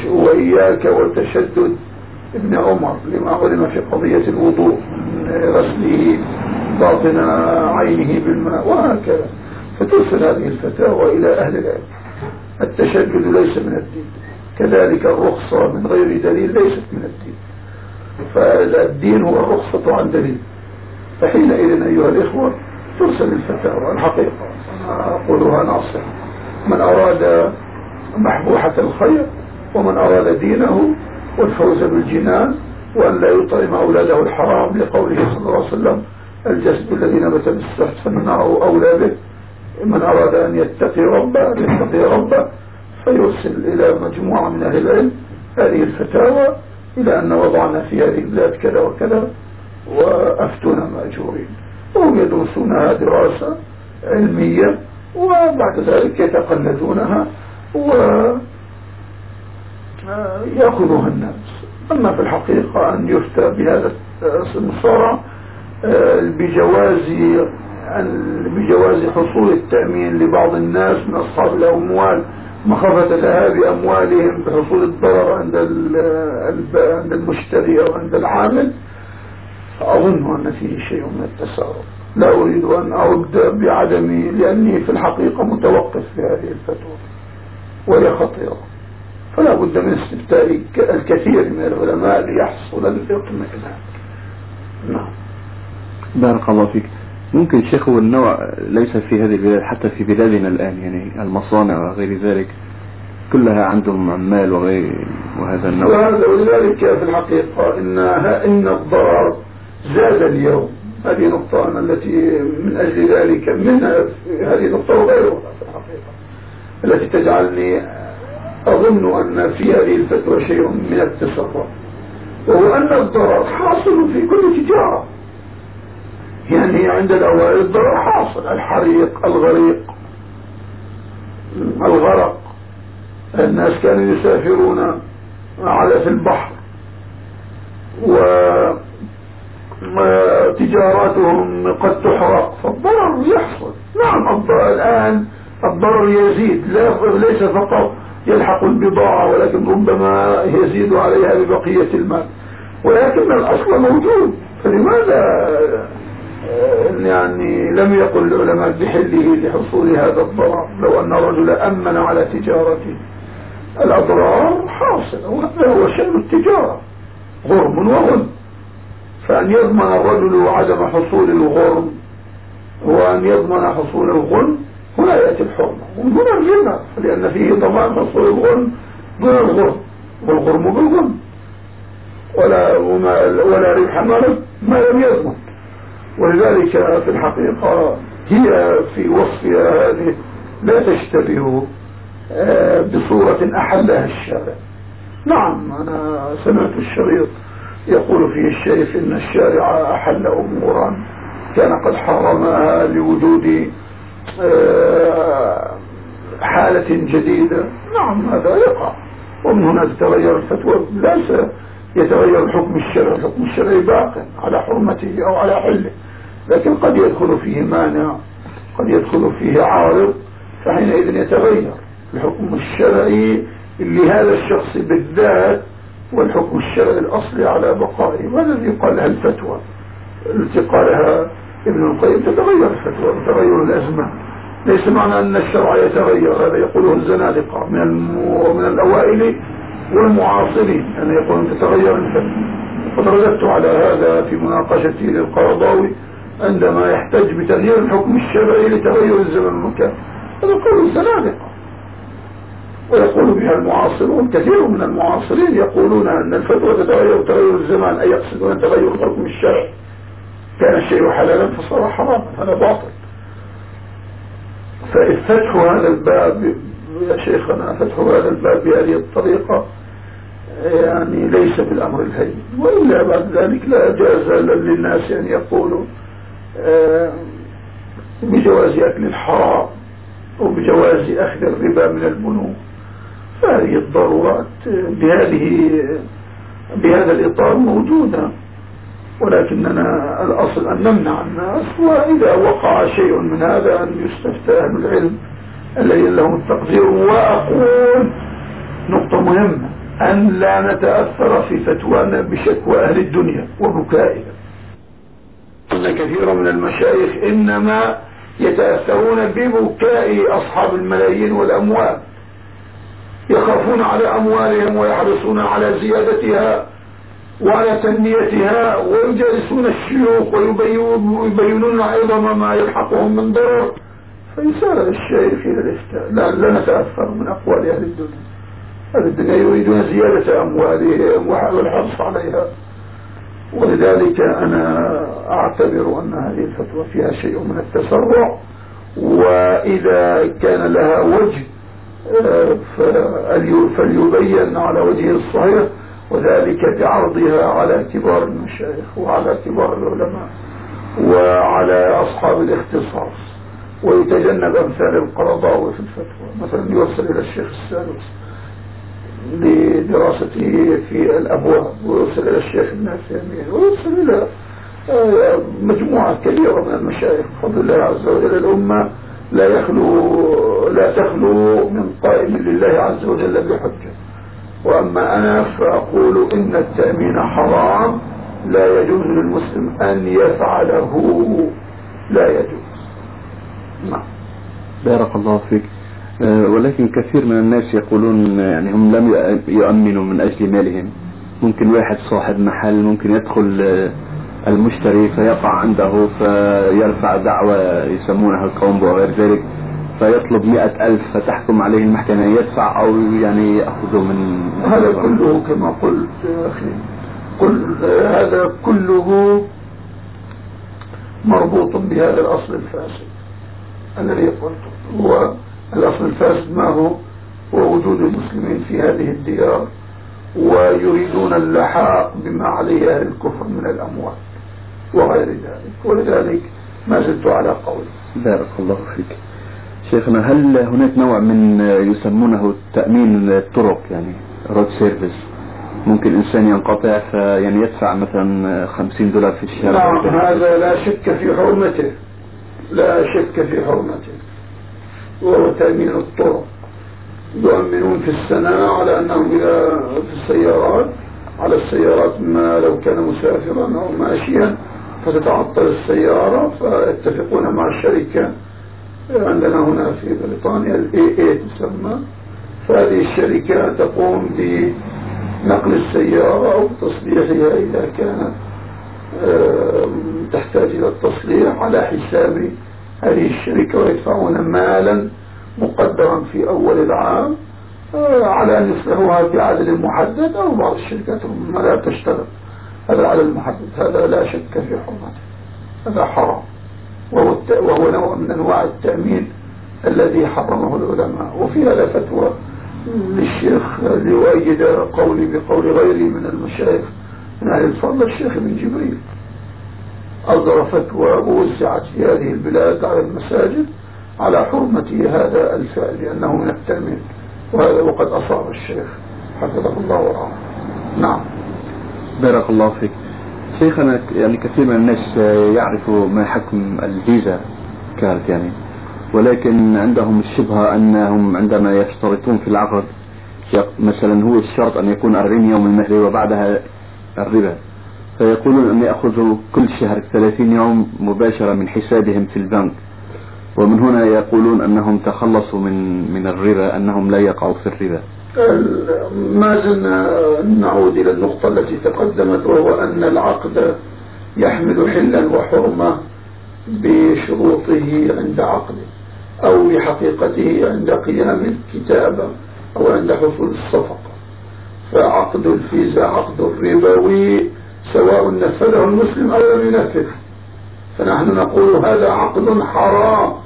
Speaker 1: وإياك والتشدد ابن عمر لما علم في قضية الوضوء غسله باطن عينه بالماء وهكذا. فترسل هذه الفتاوى إلى أهل العلم. التشدد ليس من الدين. كذلك الرخصة من غير دليل ليست من الدين. فالدين هو الرخصة عن دليل. فحينئذ أيها الإخوة ترسل الفتاوى الحقيقة. أقولها ناصحة من أراد محبوحة الخير ومن أراد دينه والفوز بالجنان وأن لا يطعم أولاده الحرام لقوله صلى الله عليه وسلم الجسد الذي نبت بالسحت فالنار أولى به. من أراد أن يتقي ربه يتقي ربه فيرسل إلى مجموعة من أهل العلم. هذه الفتاوى إلى أن وضعنا في هذه البلاد كذا وكذا. وأفتونا مأجورين. وهم يدرسونها دراسة علمية وبعد ذلك يتقلدونها ويأخذها الناس. أما في الحقيقة أن يفتى بهذا الصورة آه، بجواز بجواز حصول التأمين لبعض الناس من أصحاب الأموال مخافة ذهاب أموالهم بحصول الضرر عند عند المشتري أو عند العامل. أظن أن فيه شيء من التسارع لا أريد أن أرد بعدمي لأني في الحقيقة متوقف في هذه الفتوى وهي خطيرة. فلا بد من استفتاء الكثير من العلماء ليحصل الاطمئنان
Speaker 2: نعم. بارك الله فيك. ممكن شيخ النوع ليس في هذه البلاد حتى في بلادنا الآن يعني المصانع وغير ذلك كلها عندهم عمال وغير وهذا النوع.
Speaker 1: ولذلك في الحقيقة إن, إن الضرر زاد اليوم هذه نقطة التي من أجل ذلك من هذه نقطة وغيرها في الحقيقة التي تجعلني أظن أن في هذه الفتوى شيء من التسرع وهو أن الضرر حاصل في كل تجارة. يعني عند الأوائل الضرر حاصل الحريق الغريق الغرق. الناس كانوا يسافرون على في البحر وتجاراتهم قد تحرق. فالضرر يحصل. نعم الآن الضرر يزيد. ليس فقط يلحق البضاعة ولكن ربما يزيد عليها ببقية المال. ولكن الأصل موجود. فلماذا يعني لم يقل العلماء بحله لحصول هذا الضرر؟ لو أن الرجل أمن على تجارته. الأضرار حاصلة وهذا هو شأن التجارة. غرم وغن فأن يضمن الرجل عدم حصول الغرم وأن يضمن حصول الغن هنا يأتي الحرمة. ومن هنا الجنة لأن فيه ضمان حصول الغن دون الغرم والغرم بالغن ولا, ولا ربح ما لم يضمن. ولذلك في الحقيقة هي في وصفها هذه لا تشتبه آه، بصورة أحلها الشارع. نعم أنا سمعت الشريط. يقول فيه الشيخ إن الشارع أحل أمورا كان قد حرمها لوجود آه، حالة جديدة. نعم هذا يقع. ومن هنا تتغير الفتوى. لا يتغير الحكم الشرعي. الحكم الشرعي باق على حرمته أو على حله. لكن قد يدخل فيه مانع قد يدخل فيه عارض فحينئذ يتغير. الحكم الشرعي لهذا الشخص بالذات والحكم الشرعي الأصلي على بقائه وهذا الذي قال الفتوى التي قالها ابن القيم تتغير الفتوى تغير الأزمة. ليس معنى أن الشرع يتغير هذا يقوله الزنادقة من, من الأوائل والمعاصرين أن يعني يقولون تتغير الفتوى. وقد رددت على هذا في مناقشتي للقرضاوي عندما يحتاج بتغيير الحكم الشرعي لتغير الزمن والمكان هذا قول الزنادقة. ويقول بها المعاصرون كثير من المعاصرين يقولون أن الفتوى تتغير تغير الزمان أي يقصدون تغير الحكم الشرعي. كان الشيء حلالا فصار حراما هذا باطل. ففتح هذا الباب يا شيخنا فتح هذا الباب بهذه الطريقة يعني ليس بالأمر الهين. وإلا بعد ذلك لا جاز للناس أن يقولوا آه، بجواز أكل الحرام وبجواز أخذ الربا من البنوك فهذه الضرورات بهذه بهذا الإطار موجودة. ولكننا الأصل أن نمنع الناس وإذا وقع شيء من هذا أن يستفتى أهل العلم الذين لهم التقدير؟ وأقول نقطة مهمة أن لا نتأثر في فتوانا بشكوى أهل الدنيا وبكائها أن كثير من المشايخ إنما يتأثرون ببكاء أصحاب الملايين والأموال. يخافون على أموالهم ويحرصون على زيادتها وعلى تنميتها ويجالسون الشيوخ ويبينون عظم ما يلحقهم من ضرر. فيسار الشيخ إلى الإفتاء لا, نتأثر من أقوال أهل الدنيا. أهل الدنيا يريدون زيادة أموالهم والحرص عليها. ولذلك أنا أعتبر أن هذه الفتوى فيها شيء من التسرع وإذا كان لها وجه فليبين على وجهه الصحيح وذلك بعرضها على كبار المشايخ وعلى كبار العلماء وعلى أصحاب الاختصاص. ويتجنب أمثال القرضاوي في الفتوى. مثلا يوصل إلى الشيخ السادس لدراسته في الأبواب ويوصل إلى الشيخ ابن عثيمين ويوصل إلى مجموعة كبيرة من المشايخ. بفضل الله عز وجل الأمة لا يخلو لا تخلو من قائم لله عز وجل بحجة. وأما أنا فأقول إن التأمين حرام لا يجوز للمسلم أن يفعله. لا يجوز. نعم.
Speaker 2: بارك الله فيك. آه، ولكن كثير من الناس يقولون يعني هم لم يؤمنوا من أجل مالهم. ممكن واحد صاحب محل ممكن يدخل آه، المشتري فيقع عنده فيرفع دعوة يسمونها القوم وغير ذلك فيطلب مئة ألف فتحكم عليه المحكمة يدفع أو يعني يأخذه من
Speaker 1: هذا كله كما قلت يا أخي. قل هذا كله مربوط بهذا الأصل الفاسد. الذي قلته هو الأصل الفاسد ما هو؟ هو وجود المسلمين في هذه الديار ويريدون اللحاق بما عليه أهل الكفر من الأموال. وغير ذلك. ولذلك ما زلت على قولي.
Speaker 2: بارك الله فيك. شيخنا هل هناك نوع من يسمونه تأمين الطرق يعني road service ممكن إنسان ينقطع فيعني يدفع مثلا 50 دولار في الشهر.
Speaker 1: نعم هذا لا شك في حرمته. لا شك في حرمته. وهو تأمين الطرق. يؤمنون في السنة على أنهم إذا في السيارات على السيارات ما لو كان مسافرا أو ماشيا. فتتعطل السيارة فيتفقون مع الشركة. عندنا هنا في بريطانيا الاي اي تسمى. فهذه الشركة تقوم بنقل السيارة أو تصليحها إذا كانت تحتاج إلى التصليح على حساب هذه الشركة ويدفعون مالا مقدرا في أول العام آه، على أن يصلحوها بعدد محدد أو بعض الشركات ما لا تشتغل هذا على المحدد هذا لا شك في حرمته. هذا حرام. وهو, وهو نوع من أنواع التأمين الذي حرمه العلماء. وفي هذا فتوى للشيخ ليؤيد قولي بقول غيري من المشايخ من أهل الفضل الشيخ ابن جبريل. أصدر فتوى ووزعت في هذه البلاد على المساجد على حرمة هذا الفعل لأنه من التأمين. وهذا وقد أصاب الشيخ. حفظه الله ورعاه. نعم.
Speaker 2: بارك الله فيك. شيخنا يعني كثير من الناس يعرفوا ما حكم الفيزا كارت يعني. ولكن عندهم الشبهة أنهم عندما يشترطون في العقد مثلا هو الشرط أن يكون 40 يوم المهر وبعدها الربا. فيقولون أن يأخذوا كل شهر 30 يوم مباشرة من حسابهم في البنك. ومن هنا يقولون أنهم تخلصوا من من الربا أنهم لا يقعوا في الربا.
Speaker 1: ما زلنا نعود إلى النقطة التي تقدمت وهو أن العقد يحمل حلا وحرمة بشروطه عند عقده أو بحقيقته عند قيام الكتابة أو عند حصول الصفقة. فعقد الفيزا عقد الربوي سواء نفذه المسلم أو لم ينفذه. فنحن نقول هذا عقد حرام.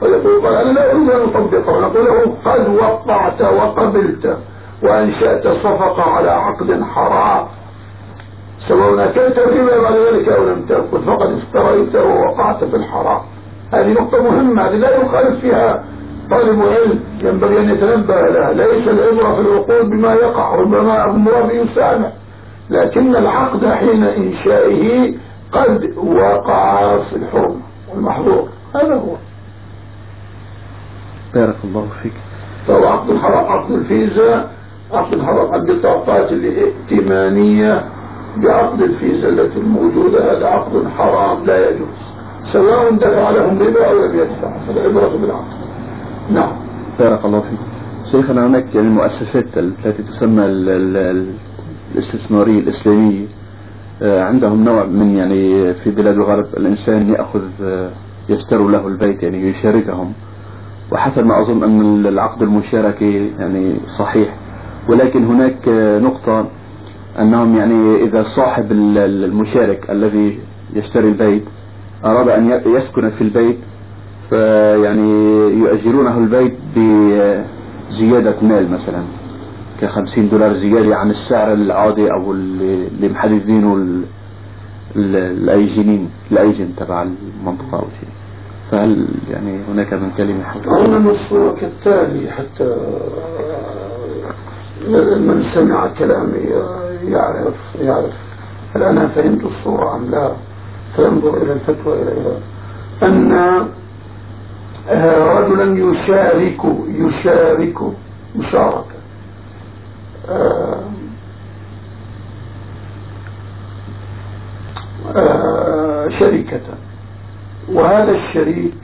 Speaker 1: فيقول قال أنا لا أريد أن أطبقه نقول له قد وقعت وقبلت وأنشأت صفقة على عقد حرام. سواء أكلت الربا بعد ذلك أو لم تأكل فقد افتريت ووقعت في الحرام. هذه نقطة مهمة هذه لا يخالف فيها طالب علم ينبغي أن يتنبه لها. ليس العبرة في العقول بما يقع ربما المراد يسامح لكن العقد حين إنشائه قد وقع في الحرم والمحظور. هذا هو.
Speaker 2: بارك الله فيك.
Speaker 1: فهو عقد الحرام عقد الفيزا عقد حرام البطاقات الائتمانية بعقد الفيزا التي الموجودة هذا عقد حرام لا يجوز. سواء دفع لهم ربا أو لم يدفع فالعبرة بالعقد. نعم.
Speaker 2: بارك الله فيك. شيخنا هناك يعني المؤسسات التي تسمى الاستثمارية الإسلامية. آه، عندهم نوع من يعني في بلاد الغرب الإنسان يأخذ آه، يشتروا له البيت يعني يشاركهم. وحسب ما أظن أن العقد المشاركة يعني صحيح. ولكن هناك نقطة أنهم يعني إذا صاحب المشارك الذي يشتري البيت أراد أن يسكن في البيت فيعني يؤجرونه البيت بزيادة مال مثلا كخمسين دولار زيادة عن السعر العادي أو اللي محددينه الأيجنين الأيجن تبع المنطقة أو شيء. فهل يعني هناك من كلمة
Speaker 1: هنا الصورة كالتالي حتى من سمع كلامي يعرف يعرف. هل أنا فهمت الصورة أم لا؟ فينظر إلى الفتوى إليها أن آه، رجلا يشارك يشارك مشاركة. آه، آه، شركة. وهذا الشريك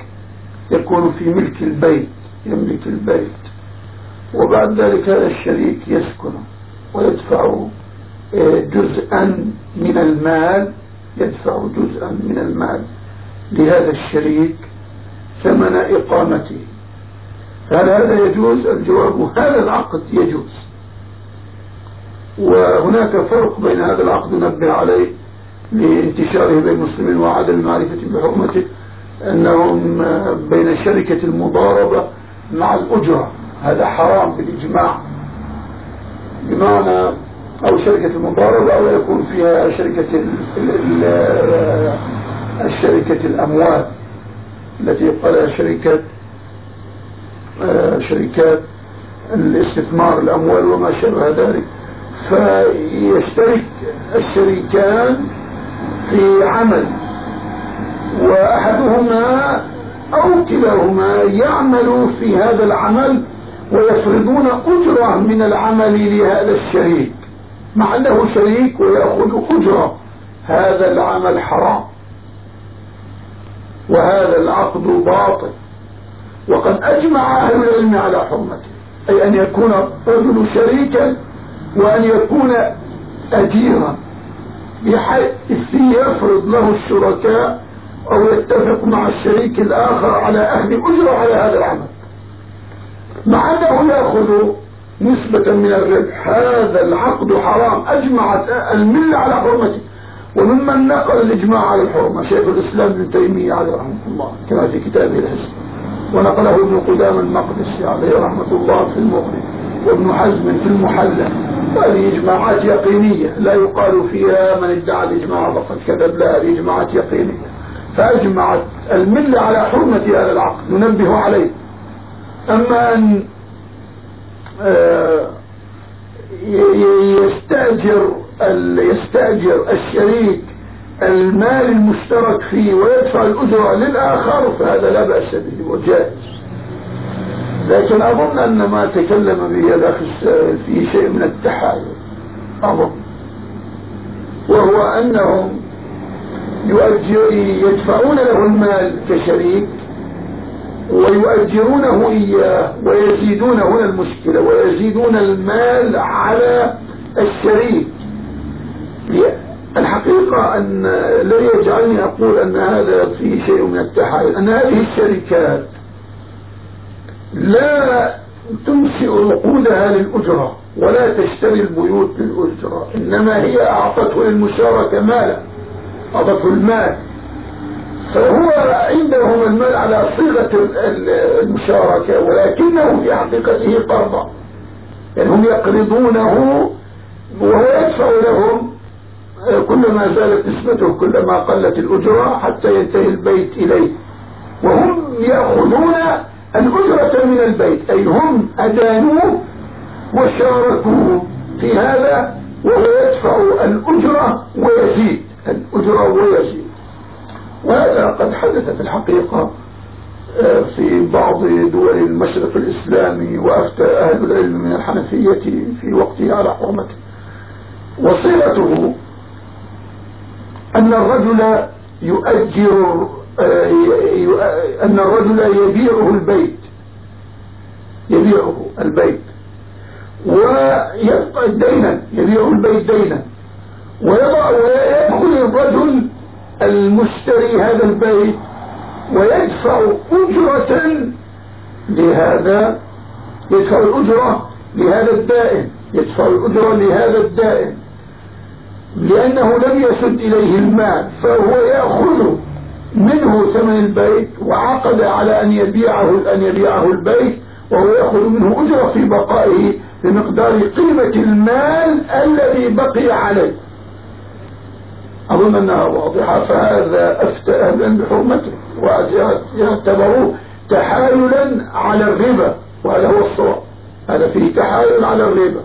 Speaker 1: يكون في ملك البيت يملك البيت. وبعد ذلك هذا الشريك يسكن ويدفع جزءا من المال يدفع جزءا من المال لهذا الشريك ثمن إقامته. هل هذا يجوز؟ الجواب هذا العقد يجوز. وهناك فرق بين هذا العقد نبه عليه لانتشاره بين المسلمين وعدم المعرفة بحرمته أنهم بين شركة المضاربة مع الأجرة. هذا حرام بالإجماع. بمعنى أو شركة المضاربة أو يكون فيها شركة الشركة الأموال. التي يقال شركة شركات الاستثمار الأموال وما شابه ذلك. فيشترك الشريكان في عمل. وأحدهما أو كلاهما يعمل في هذا العمل ويفرضون أجرة من العمل لهذا الشريك مع أنه شريك ويأخذ أجرة. هذا العمل حرام. وهذا العقد باطل. وقد أجمع أهل العلم على حرمته. أي أن يكون الرجل شريكا وأن يكون أجيرا. بحيث يفرض له الشركاء أو يتفق مع الشريك الآخر على أهل أجرة على هذا العمل. مع أنه يأخذ نسبة من الربح. هذا العقد حرام. أجمعت الملة على حرمته. وممن نقل الإجماع على الحرمة. شيخ الإسلام ابن تيمية عليه رحمة الله. كما في كتابه الحسن ونقله ابن قدام المقدسي عليه رحمة الله في المغني وابن حزم في المحلى هذه إجماعات يقينية. لا يقال فيها من ادعى الإجماع فقد كذب. لا هذه إجماعات يقينية. فأجمعت الملة على حرمة هذا العقد ننبه عليه. أما أن آه، يستأجر يستأجر الشريك المال المشترك فيه ويدفع الأجرة للآخر فهذا لا بأس به وجائز. لكن أظن أن ما تكلم به الأخ فيه شيء من التحايل أظن. وهو أنهم يدفعون له المال كشريك ويؤجرونه إياه ويزيدون هنا المشكلة ويزيدون المال على الشريك. الحقيقة أن لا يجعلني أقول أن هذا فيه شيء من التحايل أن هذه الشركات لا تنشئ عقودها للأجرة ولا تشتري البيوت للأجرة إنما هي أعطته للمشاركة مالا. أعطته المال فهو عندهم المال على صيغة المشاركة ولكنه في حقيقته قرضا يعني هم يقرضونه وهو يدفع لهم كلما زالت نسبته كلما قلت الأجرة حتى ينتهي البيت إليه. وهم يأخذون الأجرة من البيت أي هم أدانوه وشاركوه في هذا وهو يدفع الأجرة ويزيد. الأجرة ويزيد وهذا قد حدث في الحقيقة آه، في بعض دول المشرق الإسلامي وأفتى أهل العلم من الحنفية في وقته على حرمته وصيغته أن الرجل يؤجر آه، أن الرجل يبيعه البيت يبيعه البيت ويبقى دينا يبيعه البيت دينا. ويضع ويأخذ الرجل المشتري هذا البيت ويدفع أجرة لهذا يدفع الأجرة لهذا الدائن يدفع الأجرة لهذا الدائن. لأنه لم يسد إليه المال فهو يأخذ منه ثمن البيت وعقد على أن يبيعه أن يبيعه البيت وهو يأخذ منه أجرة في بقائه بمقدار قيمة المال الذي بقي عليه. أظن أنها واضحة فهذا أفتى أهلا بحرمته ويعتبروه تحايلا على الربا وهذا هو الصواب. هذا فيه تحايل على الربا.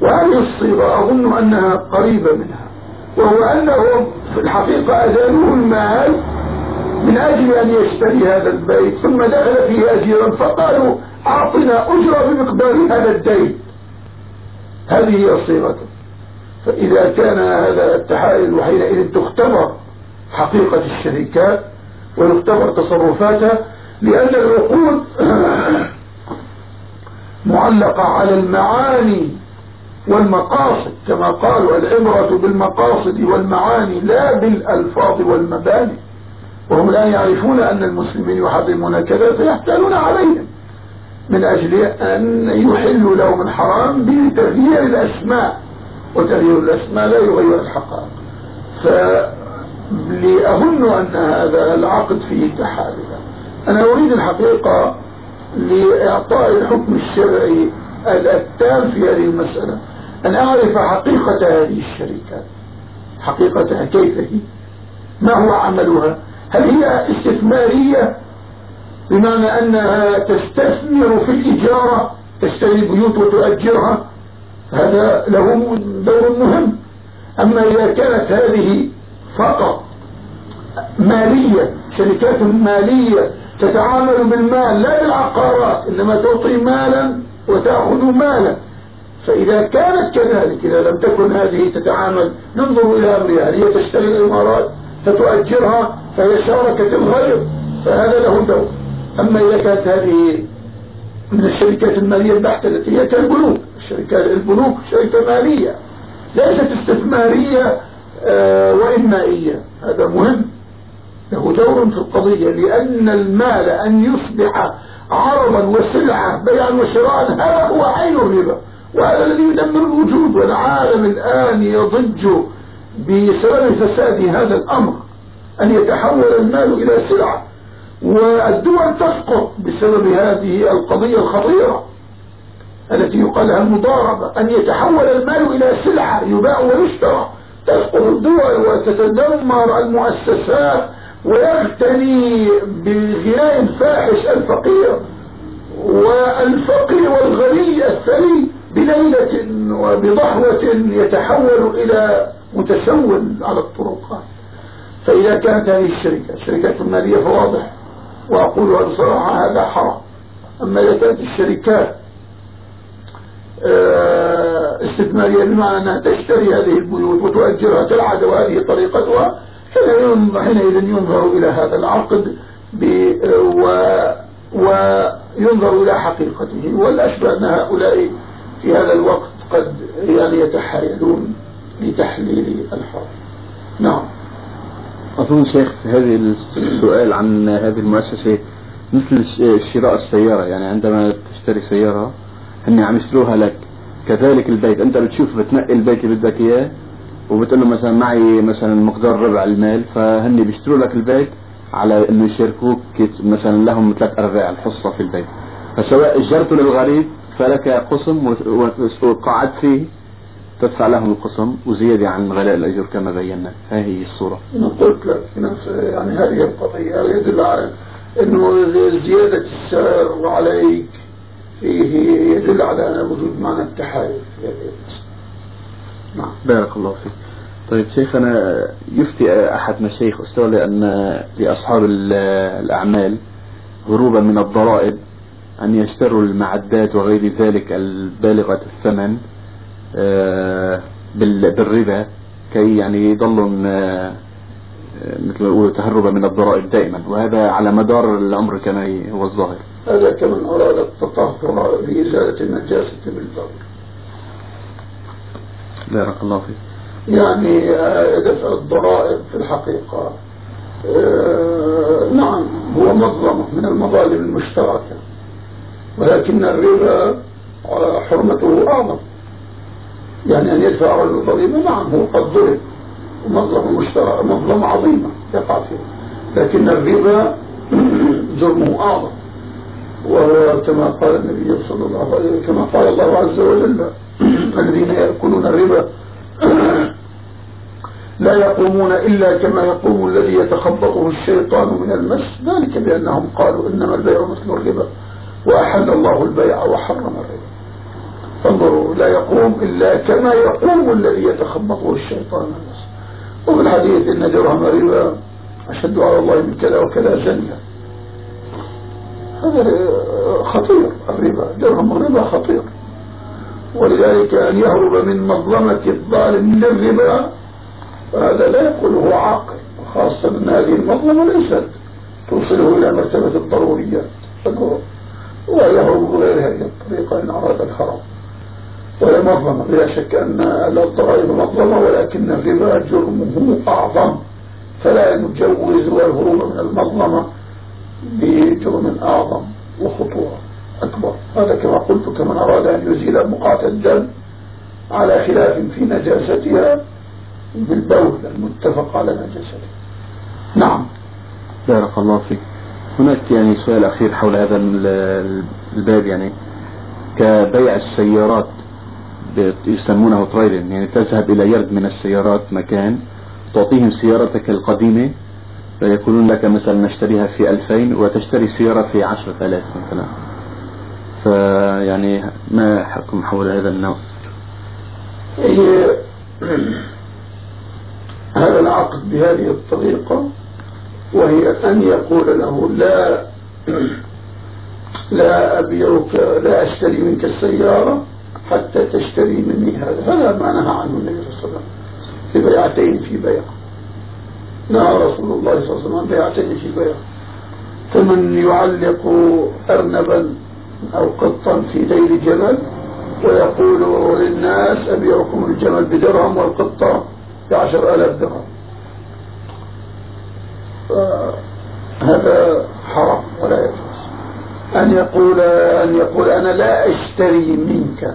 Speaker 1: وهذه الصيغة أظن أنها قريبة منها وهو أنهم في الحقيقة أدانوه المال من أجل أن يشتري هذا البيت ثم دخل فيه أجيرا فقالوا أعطنا أجرة بمقدار هذا الدين. هذه هي صيغته. فإذا كان هذا التحايل وحينئذ تختبر حقيقة الشركات ونختبر تصرفاتها لأن العقود معلقة على المعاني والمقاصد كما قالوا العبرة بالمقاصد والمعاني لا بالألفاظ والمباني. وهم الآن يعرفون أن المسلمين يحرمون كذا فيحتالون عليهم من أجل أن يحلوا لهم الحرام بتغيير الأسماء. وتغيير الأسماء لا يغير الحقائق. فلأظن أن هذا العقد فيه تحالف أنا أريد الحقيقة لإعطاء الحكم الشرعي التام في هذه المسألة. أن أعرف حقيقة هذه الشركات حقيقتها كيف هي؟ ما هو عملها؟ هل هي استثمارية؟ بمعنى أنها تستثمر في الإجارة تشتري البيوت وتؤجرها؟ هذا له دور مهم. أما إذا كانت هذه فقط مالية شركات مالية تتعامل بالمال لا بالعقارات إنما تعطي مالا وتأخذ مالا. فإذا كانت كذلك إذا لم تكن هذه تتعامل ننظر إلى أمرها. هي تشتري الإمارات فتؤجرها فهي شاركة الغير فهذا له دور. أما إذا كانت هذه من الشركات المالية البحتة التي هي كالبنوك الشركات البنوك شركة مالية. ليست استثمارية آه وإنمائية هذا مهم. له دور في القضية لأن المال أن يصبح عرضا وسلعة بيعا وشراء هذا هو عين الربا. وهذا الذي يدمر الوجود والعالم الآن يضج بسبب فساد هذا الأمر أن يتحول المال إلى سلعة. والدول تسقط بسبب هذه القضية الخطيرة. التي يقال لها المضاربة أن يتحول المال إلى سلعة يباع ويشترى. تسقط الدول وتتدمر المؤسسات ويغتني بغناء فاحش الفقير والفقير والغني الثري بليلة وبضحوة يتحول إلى متسول على الطرقات. فإذا كانت هذه الشركة الشركات المالية فواضح. وأقولها بصراحة هذا حرام. أما إذا كانت الشركات استثمارية بمعنى أنها تشتري هذه البيوت وتؤجرها كالعادة وهذه طريقتها حينئذ ينظر إلى هذا العقد وينظر إلى حقيقته. والأشبه أن هؤلاء في هذا الوقت قد يعني يتحايلون لتحليل الحرب. نعم.
Speaker 2: أظن شيخ هذه السؤال عن هذه المؤسسة مثل شراء السيارة يعني عندما تشتري سيارة هن عم يشتروها لك. كذلك البيت. أنت بتشوف بتنقي البيت اللي بدك إياه وبتقول له مثلا معي مثلا مقدار ربع المال فهن بيشتروا لك البيت على إنه يشاركوك مثلا لهم ثلاث أرباع الحصة في البيت. فسواء أجرته للغريب فلك قسم وقعدت فيه تدفع لهم القسم وزيادة عن غلاء الأجر كما بينا. هذه الصورة.
Speaker 1: أنا قلت لك يعني هذه القضية. يدل على أنه زيادة السعر وعليك فيه يدل على وجود معنى التحايل.
Speaker 2: نعم. بارك الله فيك. طيب شيخنا يفتي أحد مشايخ أستاذ أن لأصحاب الأعمال هروبا من الضرائب أن يشتروا المعدات وغير ذلك البالغة الثمن آه، بالربا كي يعني يضلوا آه، مثل ما يقولوا تهربا من الضرائب دائما. وهذا على مدار الأمر كما هو الظاهر.
Speaker 1: هذا كمن أراد التطهر بإزالة النجاسة بالبول
Speaker 2: بارك الله فيك.
Speaker 1: يعني دفع الضرائب في الحقيقة نعم هو مظلمة من المظالم المشتركة ولكن الربا حرمته أعظم يعني أن يدفع رجل ضريبة نعم هو قد ضرب ومظلمة مشتركة مظلمة عظيمة يقع فيها. لكن الربا جرمه أعظم وهو كما قال النبي صلى الله عليه وسلم كما قال الله عز وجل الذين يأكلون الربا لا يقومون إلا كما يقوم الذي يتخبطه الشيطان من المس. ذلك بأنهم قالوا إنما البيع مثل الربا وأحل الله البيع وحرم الربا. فانظروا لا يقوم إلا كما يقوم الذي يتخبطه الشيطان من المس. وفي الحديث إن درهم ربا أشد على الله من كذا وكذا زنيا. هذا خطير الربا درهم الربا خطير. ولذلك أن يهرب من مظلمة الظالم للربا فهذا لا يقوله عاقل وخاصة أن هذه المظلمة ليست توصله إلى مرتبة الضروريات. ويهرب غير هذه الطريقة إن أراد الهرب ولا مظلمة لا شك أن الضرائب مظلمة ولكن الربا جرمه أعظم. فلا نجوز الهروب من المظلمة. بجرم أعظم وخطورة أكبر. هذا كما قلت كمن أراد أن يزيل مقاطع الدم على خلاف في نجاستها بالبول المتفق على نجاسته نعم.
Speaker 2: بارك الله فيك. هناك يعني سؤال أخير حول هذا الباب يعني كبيع السيارات يسمونه تريلين يعني تذهب إلى يرد من السيارات مكان تعطيهم سيارتك القديمة فيقولون لك مثلا نشتريها في 2000 وتشتري سيارة في 10000 مثلا. فيعني ما حكم حول هذا النوع؟
Speaker 1: هذا العقد بهذه الطريقة وهي أن يقول له لا لا أبيعك لا أشتري منك السيارة حتى تشتري مني هذا. هذا ما نهى عنه النبي صلى الله عليه وسلم في بيعتين في بيع. نهى رسول الله صلى الله عليه وسلم بيعتين في بيع فمن يعلق أرنبا أو قطا في دير جمل ويقول للناس أبيعكم الجمل بدرهم والقطة بعشر آلاف درهم. هذا حرام ولا يجوز. أن يقول أن يقول أنا لا أشتري منك.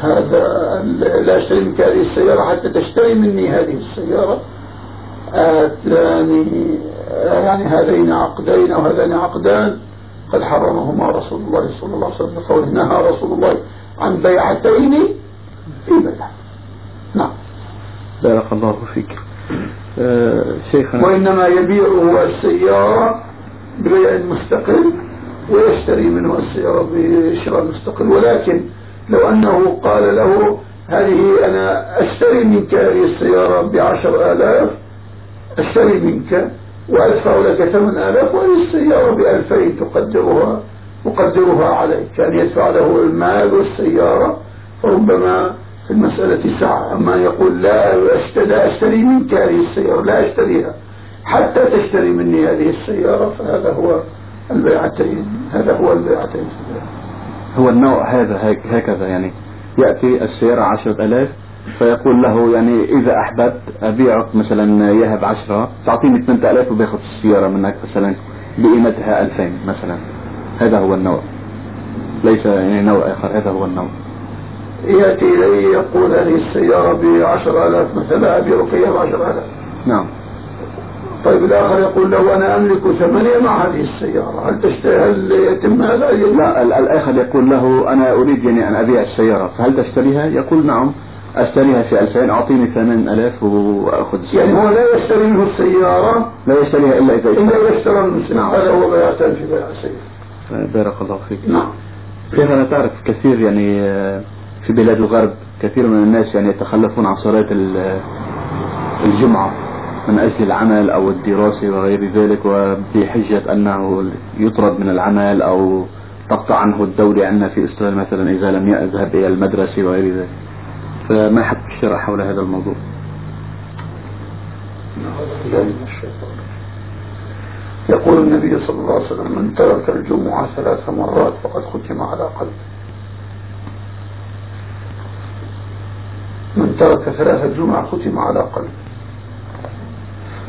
Speaker 1: هذا لا أشتري منك هذه السيارة حتى تشتري مني هذه السيارة. آه يعني يعني هذين عقدين أو هذان عقدان. قد حرمهما رسول الله صلى الله عليه وسلم بقوله نهى رسول الله عن بيعتين في بيع نعم.
Speaker 2: بارك الله فيك. آه شيخنا.
Speaker 1: وإنما يبيعه السيارة ببيع مستقل ويشتري منه السيارة بشراء مستقل. ولكن لو أنه قال له هذه أنا أشتري منك هذه السيارة بعشر آلاف أشتري منك وأدفع لك ثمن آلاف وهذه السيارة بألفين تقدرها مقدرها عليك. كان يدفع له المال والسيارة فربما في المسألة ساعة أما يقول لا لا أشتري منك هذه السيارة لا أشتريها. حتى تشتري مني هذه السيارة فهذا هو البيعتين هذا هو البيعتين.
Speaker 2: هو النوع هذا هكذا يعني يأتي السيارة عشرة ألاف فيقول له يعني إذا أحببت أبيعك مثلا إياها بعشرة تعطيني 8000 وبياخذ السيارة منك مثلا بقيمتها 2000 مثلا. هذا هو النوع. ليس يعني نوع آخر هذا هو النوع.
Speaker 1: يأتي إليه يقول هذه السيارة بعشر آلاف مثلا أبيعك إياها بعشر آلاف.
Speaker 2: نعم.
Speaker 1: طيب الآخر يقول له أنا أملك ثمانية مع هذه السيارة هل تشتري هل يتم هذا؟
Speaker 2: لا الآخر يقول له أنا أريد يعني أن أبيع السيارة فهل تشتريها؟ يقول نعم أشتريها في 2000 أعطيني 8000 وأخذ
Speaker 1: السيارة. يعني هو لا يشتري منه السيارة؟
Speaker 2: لا يشتريها إلا إذا
Speaker 1: اشتري إلا يشتري منه السيارة. نعم. هذا هو بيعتان في بيع السيارة.
Speaker 2: بارك الله فيك.
Speaker 1: نعم.
Speaker 2: كيف أنا تعرف كثير يعني في بلاد الغرب كثير من الناس يعني يتخلفون عن صلاة الجمعة. من أجل العمل أو الدراسة وغير ذلك وبحجة أنه يطرد من العمل أو تقطع عنه الدولة عندنا في إسرائيل مثلا إذا لم يذهب إلى المدرسة وغير ذلك. فما حكم الشرع حول هذا الموضوع.
Speaker 1: يقول النبي صلى الله عليه وسلم من ترك الجمعة ثلاث مرات فقد ختم على قلبه. من ترك ثلاث جمع ختم على قلبه.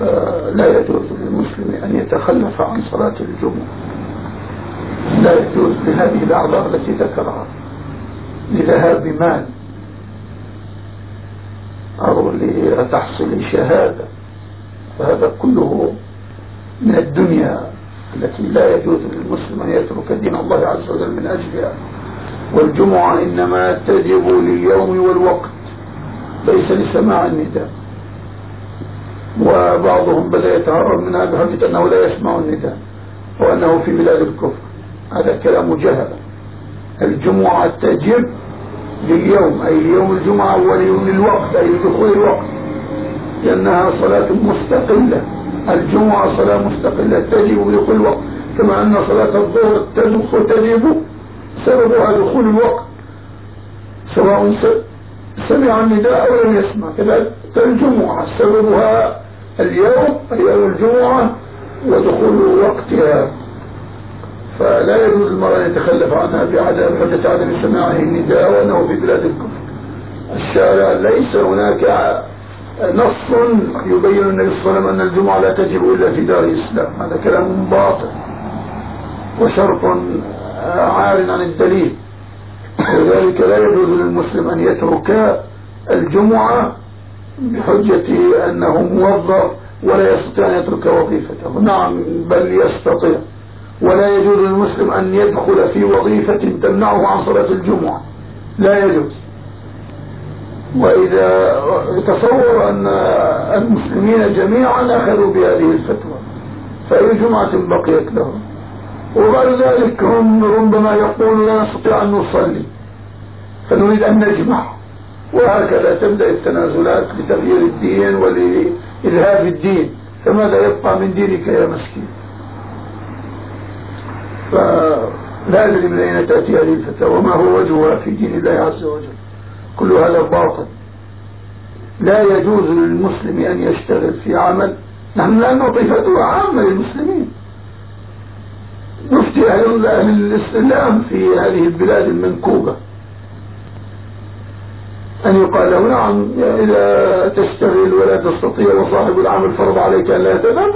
Speaker 1: فلا يجوز للمسلم أن يتخلف عن صلاة الجمعة. لا يجوز لهذه الأعذار التي ذكرها. لذهاب مال. أو لتحصيل شهادة. فهذا كله من الدنيا التي لا يجوز للمسلم أن يترك دين الله عز وجل من أجلها. والجمعة إنما تجب لليوم والوقت. ليس لسماع النداء. وبعضهم بدأ يتهرب منها بحجة أنه لا يسمع النداء وأنه في بلاد الكفر. هذا كلام جهل. الجمعة تجب لليوم أي ليوم الجمعة وللوقت أي لدخول الوقت. لأنها صلاة مستقلة. الجمعة صلاة مستقلة تجب بدخول الوقت. كما أن صلاة الظهر تجب سببها دخول الوقت. سواء سمع النداء أو لم يسمع. كذلك الجمعة سببها اليوم يوم الجمعة ودخول وقتها. فلا يجوز المرأة أن يتخلف عنها بعدم حجة عدم سماعه النداء وأنه في بلاد الكفر. الشارع ليس هناك نص يبين النبي صلى الله عليه وسلم أن الجمعة لا تجب إلا في دار الإسلام. هذا كلام باطل وشرط عار عن الدليل. ولذلك لا يجوز للمسلم أن يترك الجمعة بحجة أنه موظف ولا يستطيع أن يترك وظيفته. نعم بل يستطيع. ولا يجوز للمسلم أن يدخل في وظيفة تمنعه عن صلاة الجمعة. لا يجوز. وإذا تصور أن المسلمين جميعا أخذوا بهذه الفتوى فأي جمعة بقيت لهم؟ وبعد ذلك هم ربما يقولوا لا نستطيع أن نصلي. فنريد أن نجمع. وهكذا تبدأ التنازلات لتغيير الدين ولإذهاب الدين. فماذا يبقى من دينك يا مسكين؟ فلا أدري من أين تأتي هذه الفتاة وما هو وجهها في دين الله عز وجل؟ كل هذا باطل. لا يجوز للمسلم أن يشتغل في عمل. نحن لا نعطي فتوى عامة للمسلمين. نفتي أهل الإسلام في هذه البلاد المنكوبة أن يقال له نعم إذا تشتغل ولا تستطيع وصاحب العمل فرض عليك أن لا تذهب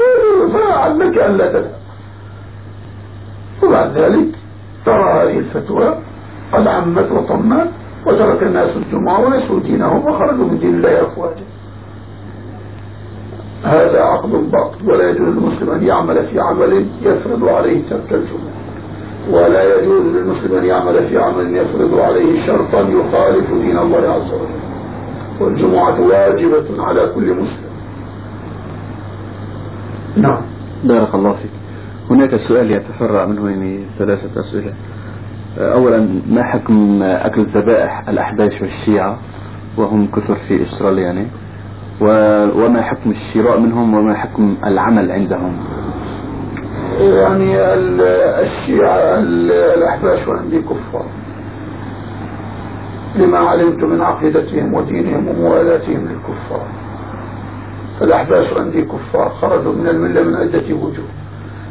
Speaker 1: فعل لك أن لا تذهب. وبعد ذلك ترى هذه الفتوى قد عمت وطمت وترك الناس الجمعة ونسوا دينهم وخرجوا من دين الله أفواجا هذا عقد باطل ولا يجوز للمسلم أن يعمل في عمل يفرض عليه ترك الجمعة. ولا يجوز للمسلم أن يعمل في عمل يفرض عليه شرطا يخالف دين الله عز وجل. والجمعة واجبة على كل مسلم.
Speaker 2: نعم. بارك الله فيك. هناك سؤال يتفرع منه يعني ثلاثة أسئلة. أولا ما حكم أكل الذبائح الأحباش والشيعة؟ وهم كثر في إسرائيل يعني. وما حكم الشراء منهم وما حكم العمل عندهم؟
Speaker 1: يعني الشيعة الأحباش عندي كفار. لما علمت من عقيدتهم ودينهم وموالاتهم للكفار. فالأحباش عندي كفار خرجوا من الملة من عدة وجوه.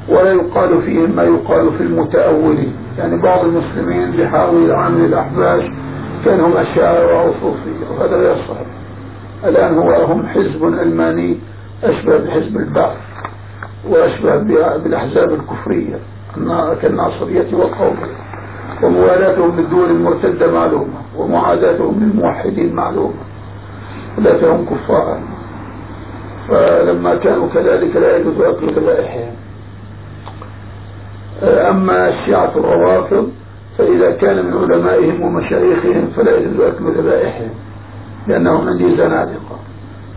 Speaker 1: ولا يقال فيهم ما يقال في المتأولين. يعني بعض المسلمين بيحاول يعامل الأحباش كانهم أشاعرة أو صوفية وهذا غير صحيح. الآن هو هم حزب علماني أشبه بحزب البعث وأشبه بالأحزاب الكفرية كالناصرية والقومية. وموالاتهم للدول المرتدة معلومة ومعاداتهم للموحدين معلومة. ولكن هم كفار. فلما كانوا كذلك لا يجوز أكل ذبائحهم أما الشيعة الروافض فإذا كان من علمائهم ومشايخهم فلا يجوز أكل ذبائحهم لأنهم عندي زنادقة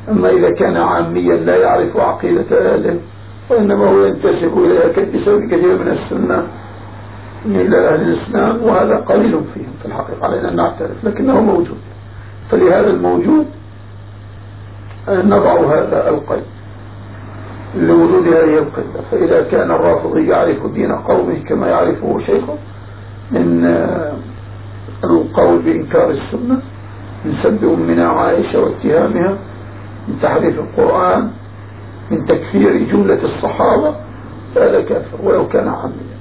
Speaker 1: أما إذا كان عاميا لا يعرف عقيدة أهله وإنما هو ينتسب إليها بسبب كثير من السنة إلى أهل الإسلام وهذا قليل فيهم في الحقيقة علينا أن نعترف لكنه موجود. فلهذا الموجود نضع هذا القيد. لوجود هذه القلة فإذا كان الرافضي يعرف دين قومه كما يعرفه شيخه من آه، القول بإنكار السنة من سب أمنا عائشة واتهامها من تحريف القرآن من تكفير جملة الصحابة فهذا كافر ولو كان عاميا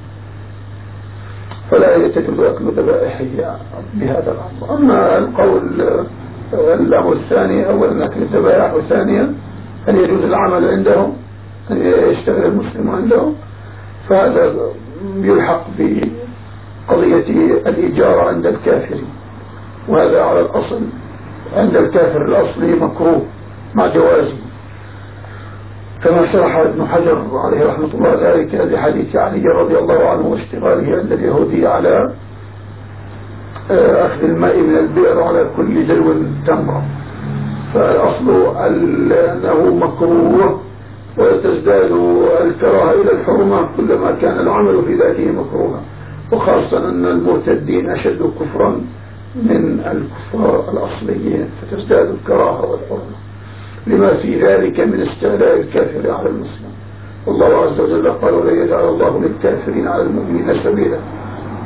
Speaker 1: فلا يتجوز أكل ذبائحه بهذا الأمر. أما القول الأمر الثاني أولا أكل الذبائح وثانيا أن يجوز العمل عندهم أن يشتغل المسلم عندهم. فهذا يلحق بقضية الإجارة عند الكافر وهذا على الأصل. عند الكافر الأصلي مكروه مع جوازه. كما شرح ابن حجر عليه رحمة الله ذلك لحديث علي رضي الله عنه واشتغاله عند اليهودي على آه، أخذ الماء من البئر على كل دلو تمرة فالأصل أنه مكروه وتزداد الكراهة إلى الحرمة كلما كان العمل في ذاته مكروها. وخاصة أن المرتدين أشد كفرا. من الكفار الأصليين فتزداد الكراهة والحرمة. لما في ذلك من استعلاء الكافر على المسلم. والله عز وجل قال ولن يجعل الله للكافرين على المؤمنين سبيلا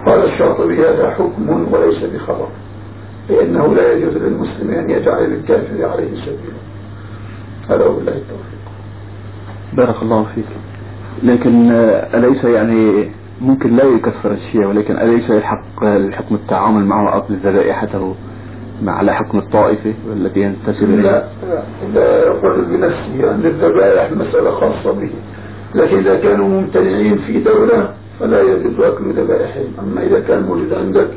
Speaker 1: قال الشاطبي هذا حكم وليس بخبر لأنه لا يجوز للمسلم أن يجعل للكافر عليه سبيلا. هذا هو بالله التوفيق.
Speaker 2: بارك الله فيك. لكن أليس يعني ممكن لا يكفر الشيء ولكن أليس يحق الحكم التعامل معه أقل ذبائحته على حكم الطائفة والذي ينتسب
Speaker 1: لا لا يقول بنفسه أن الذبائح مسألة خاصة به. لكن إذا كانوا ممتنعين في دولة فلا يجوز أكل ذبائحهم. أما إذا كان موجود عندك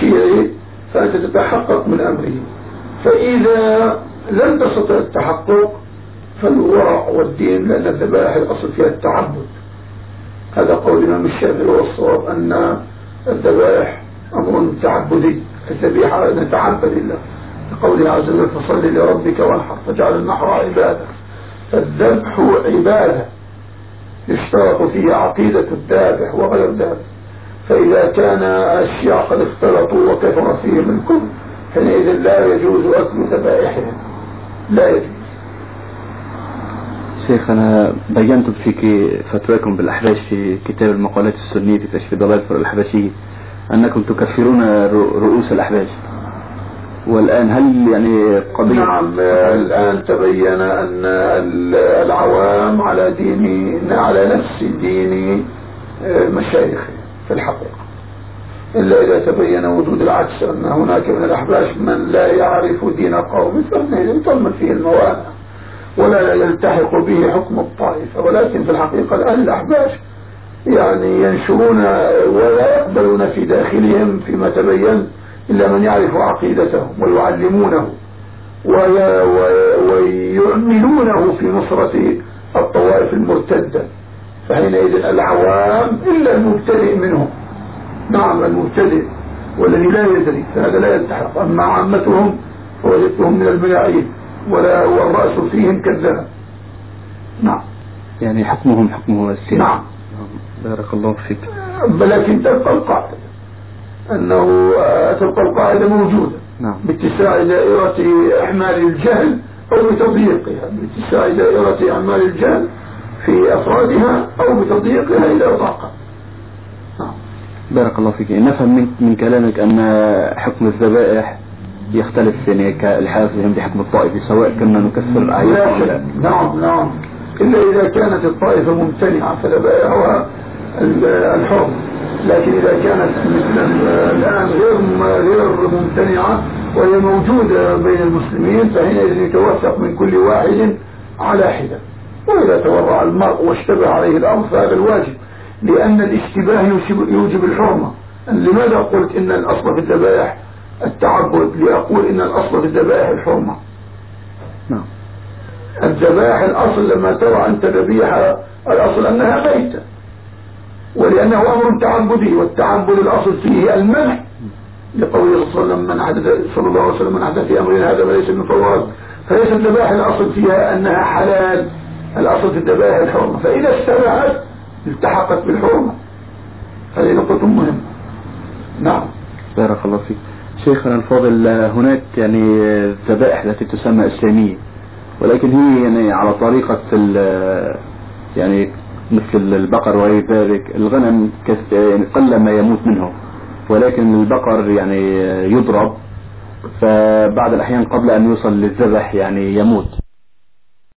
Speaker 1: شيعي فأنت تتحقق من أمره. فإذا لم تستطع التحقق فالورع والدين لأن الذبائح الأصل فيها التعبد. هذا قول الإمام الشافعي والصواب أن الذبائح أمر تعبدي الذبيحة نتعبد الله. لقوله عز وجل فصل لربك وانحر فجعل النحر عبادة فالذبح عبادة يشترط فيه عقيدة الذابح وغير ذابح فإذا كان الشيعة قد اختلطوا وكثر فيهم الكفر حينئذ لا يجوز أكل ذبائحهم. لا يجوز.
Speaker 2: شيخ أنا بينت في فتواكم بالأحباش في كتاب المقالات السنية في كشف ضلال الأحباشية أنكم تكفرون رؤوس الأحباش. والآن هل يعني
Speaker 1: قضية نعم الآن تبين أن العوام على دين على نفس دين آه، مشايخه في الحقيقة. إلا إذا تبين وجود العكس أن هناك من الأحباش من لا يعرف دين قومه يطمن فيه الموانع. ولا يلتحق به حكم الطائفة ولكن في الحقيقة الآن الأحباش يعني ينشرون ولا يقبلون في داخلهم فيما تبين إلا من يعرف عقيدتهم ويعلمونه ويعملونه في نصرة الطوائف المرتدة. فحينئذ العوام إلا المبتدئ منهم. نعم المبتدئ والذي لا يدري فهذا لا يلتحق. أما عامتهم فوجدتهم من الملاعين ولا والرأس فيهم كالذهب. نعم.
Speaker 2: يعني حكمهم حكمه السياسي
Speaker 1: نعم.
Speaker 2: بارك الله فيك.
Speaker 1: لكن تبقى القاعدة. أنه تبقى القاعدة موجودة.
Speaker 2: نعم.
Speaker 1: باتساع دائرة أعمال الجهل أو بتضييقها. باتساع دائرة أعمال الجهل في أفرادها أو بتضييقها إلى طاقة
Speaker 2: نعم. بارك الله فيك. نفهم من, من كلامك أن حكم الذبائح يختلف يعني الحافظ بحكم الطائفة سواء كنا نكسر الآيات
Speaker 1: نعم نعم إلا إذا كانت الطائفة ممتنعة فذبائحها الحر لكن إذا كانت الآن غير غير ممتنعة وهي موجودة بين المسلمين فحينئذ يتوثق من كل واحد على حدة. وإذا تورع المرء واشتبه عليه الأمر فهذا الواجب. لأن الاشتباه يوجب الحرمة. لماذا قلت إن الأصل في الذبائح التعبد لأقول إن الأصل في الذبائح الحرمة.
Speaker 2: نعم.
Speaker 1: الذبائح الأصل لما ترى أنت ذبيحة الأصل أنها ميتة. ولأنه أمر تعبدي والتعبد الأصل فيه المنع. لقوله صلى الله عليه وسلم من حدث صلى الله عليه وسلم من حدث في أمرنا هذا وليس من فواد فليس الذبائح الأصل فيها أنها حلال. الأصل في الذبائح الحرمة. فإذا اشتبهت التحقت بالحرمة. هذه نقطة مهمة. نعم.
Speaker 2: بارك الله فيك. شيخنا الفاضل هناك يعني ذبائح التي تسمى إسلامية ولكن هي يعني على طريقة يعني مثل البقر وغير ذلك الغنم يعني قل ما يموت منه ولكن البقر يعني يضرب فبعض الأحيان قبل أن يوصل للذبح يعني يموت.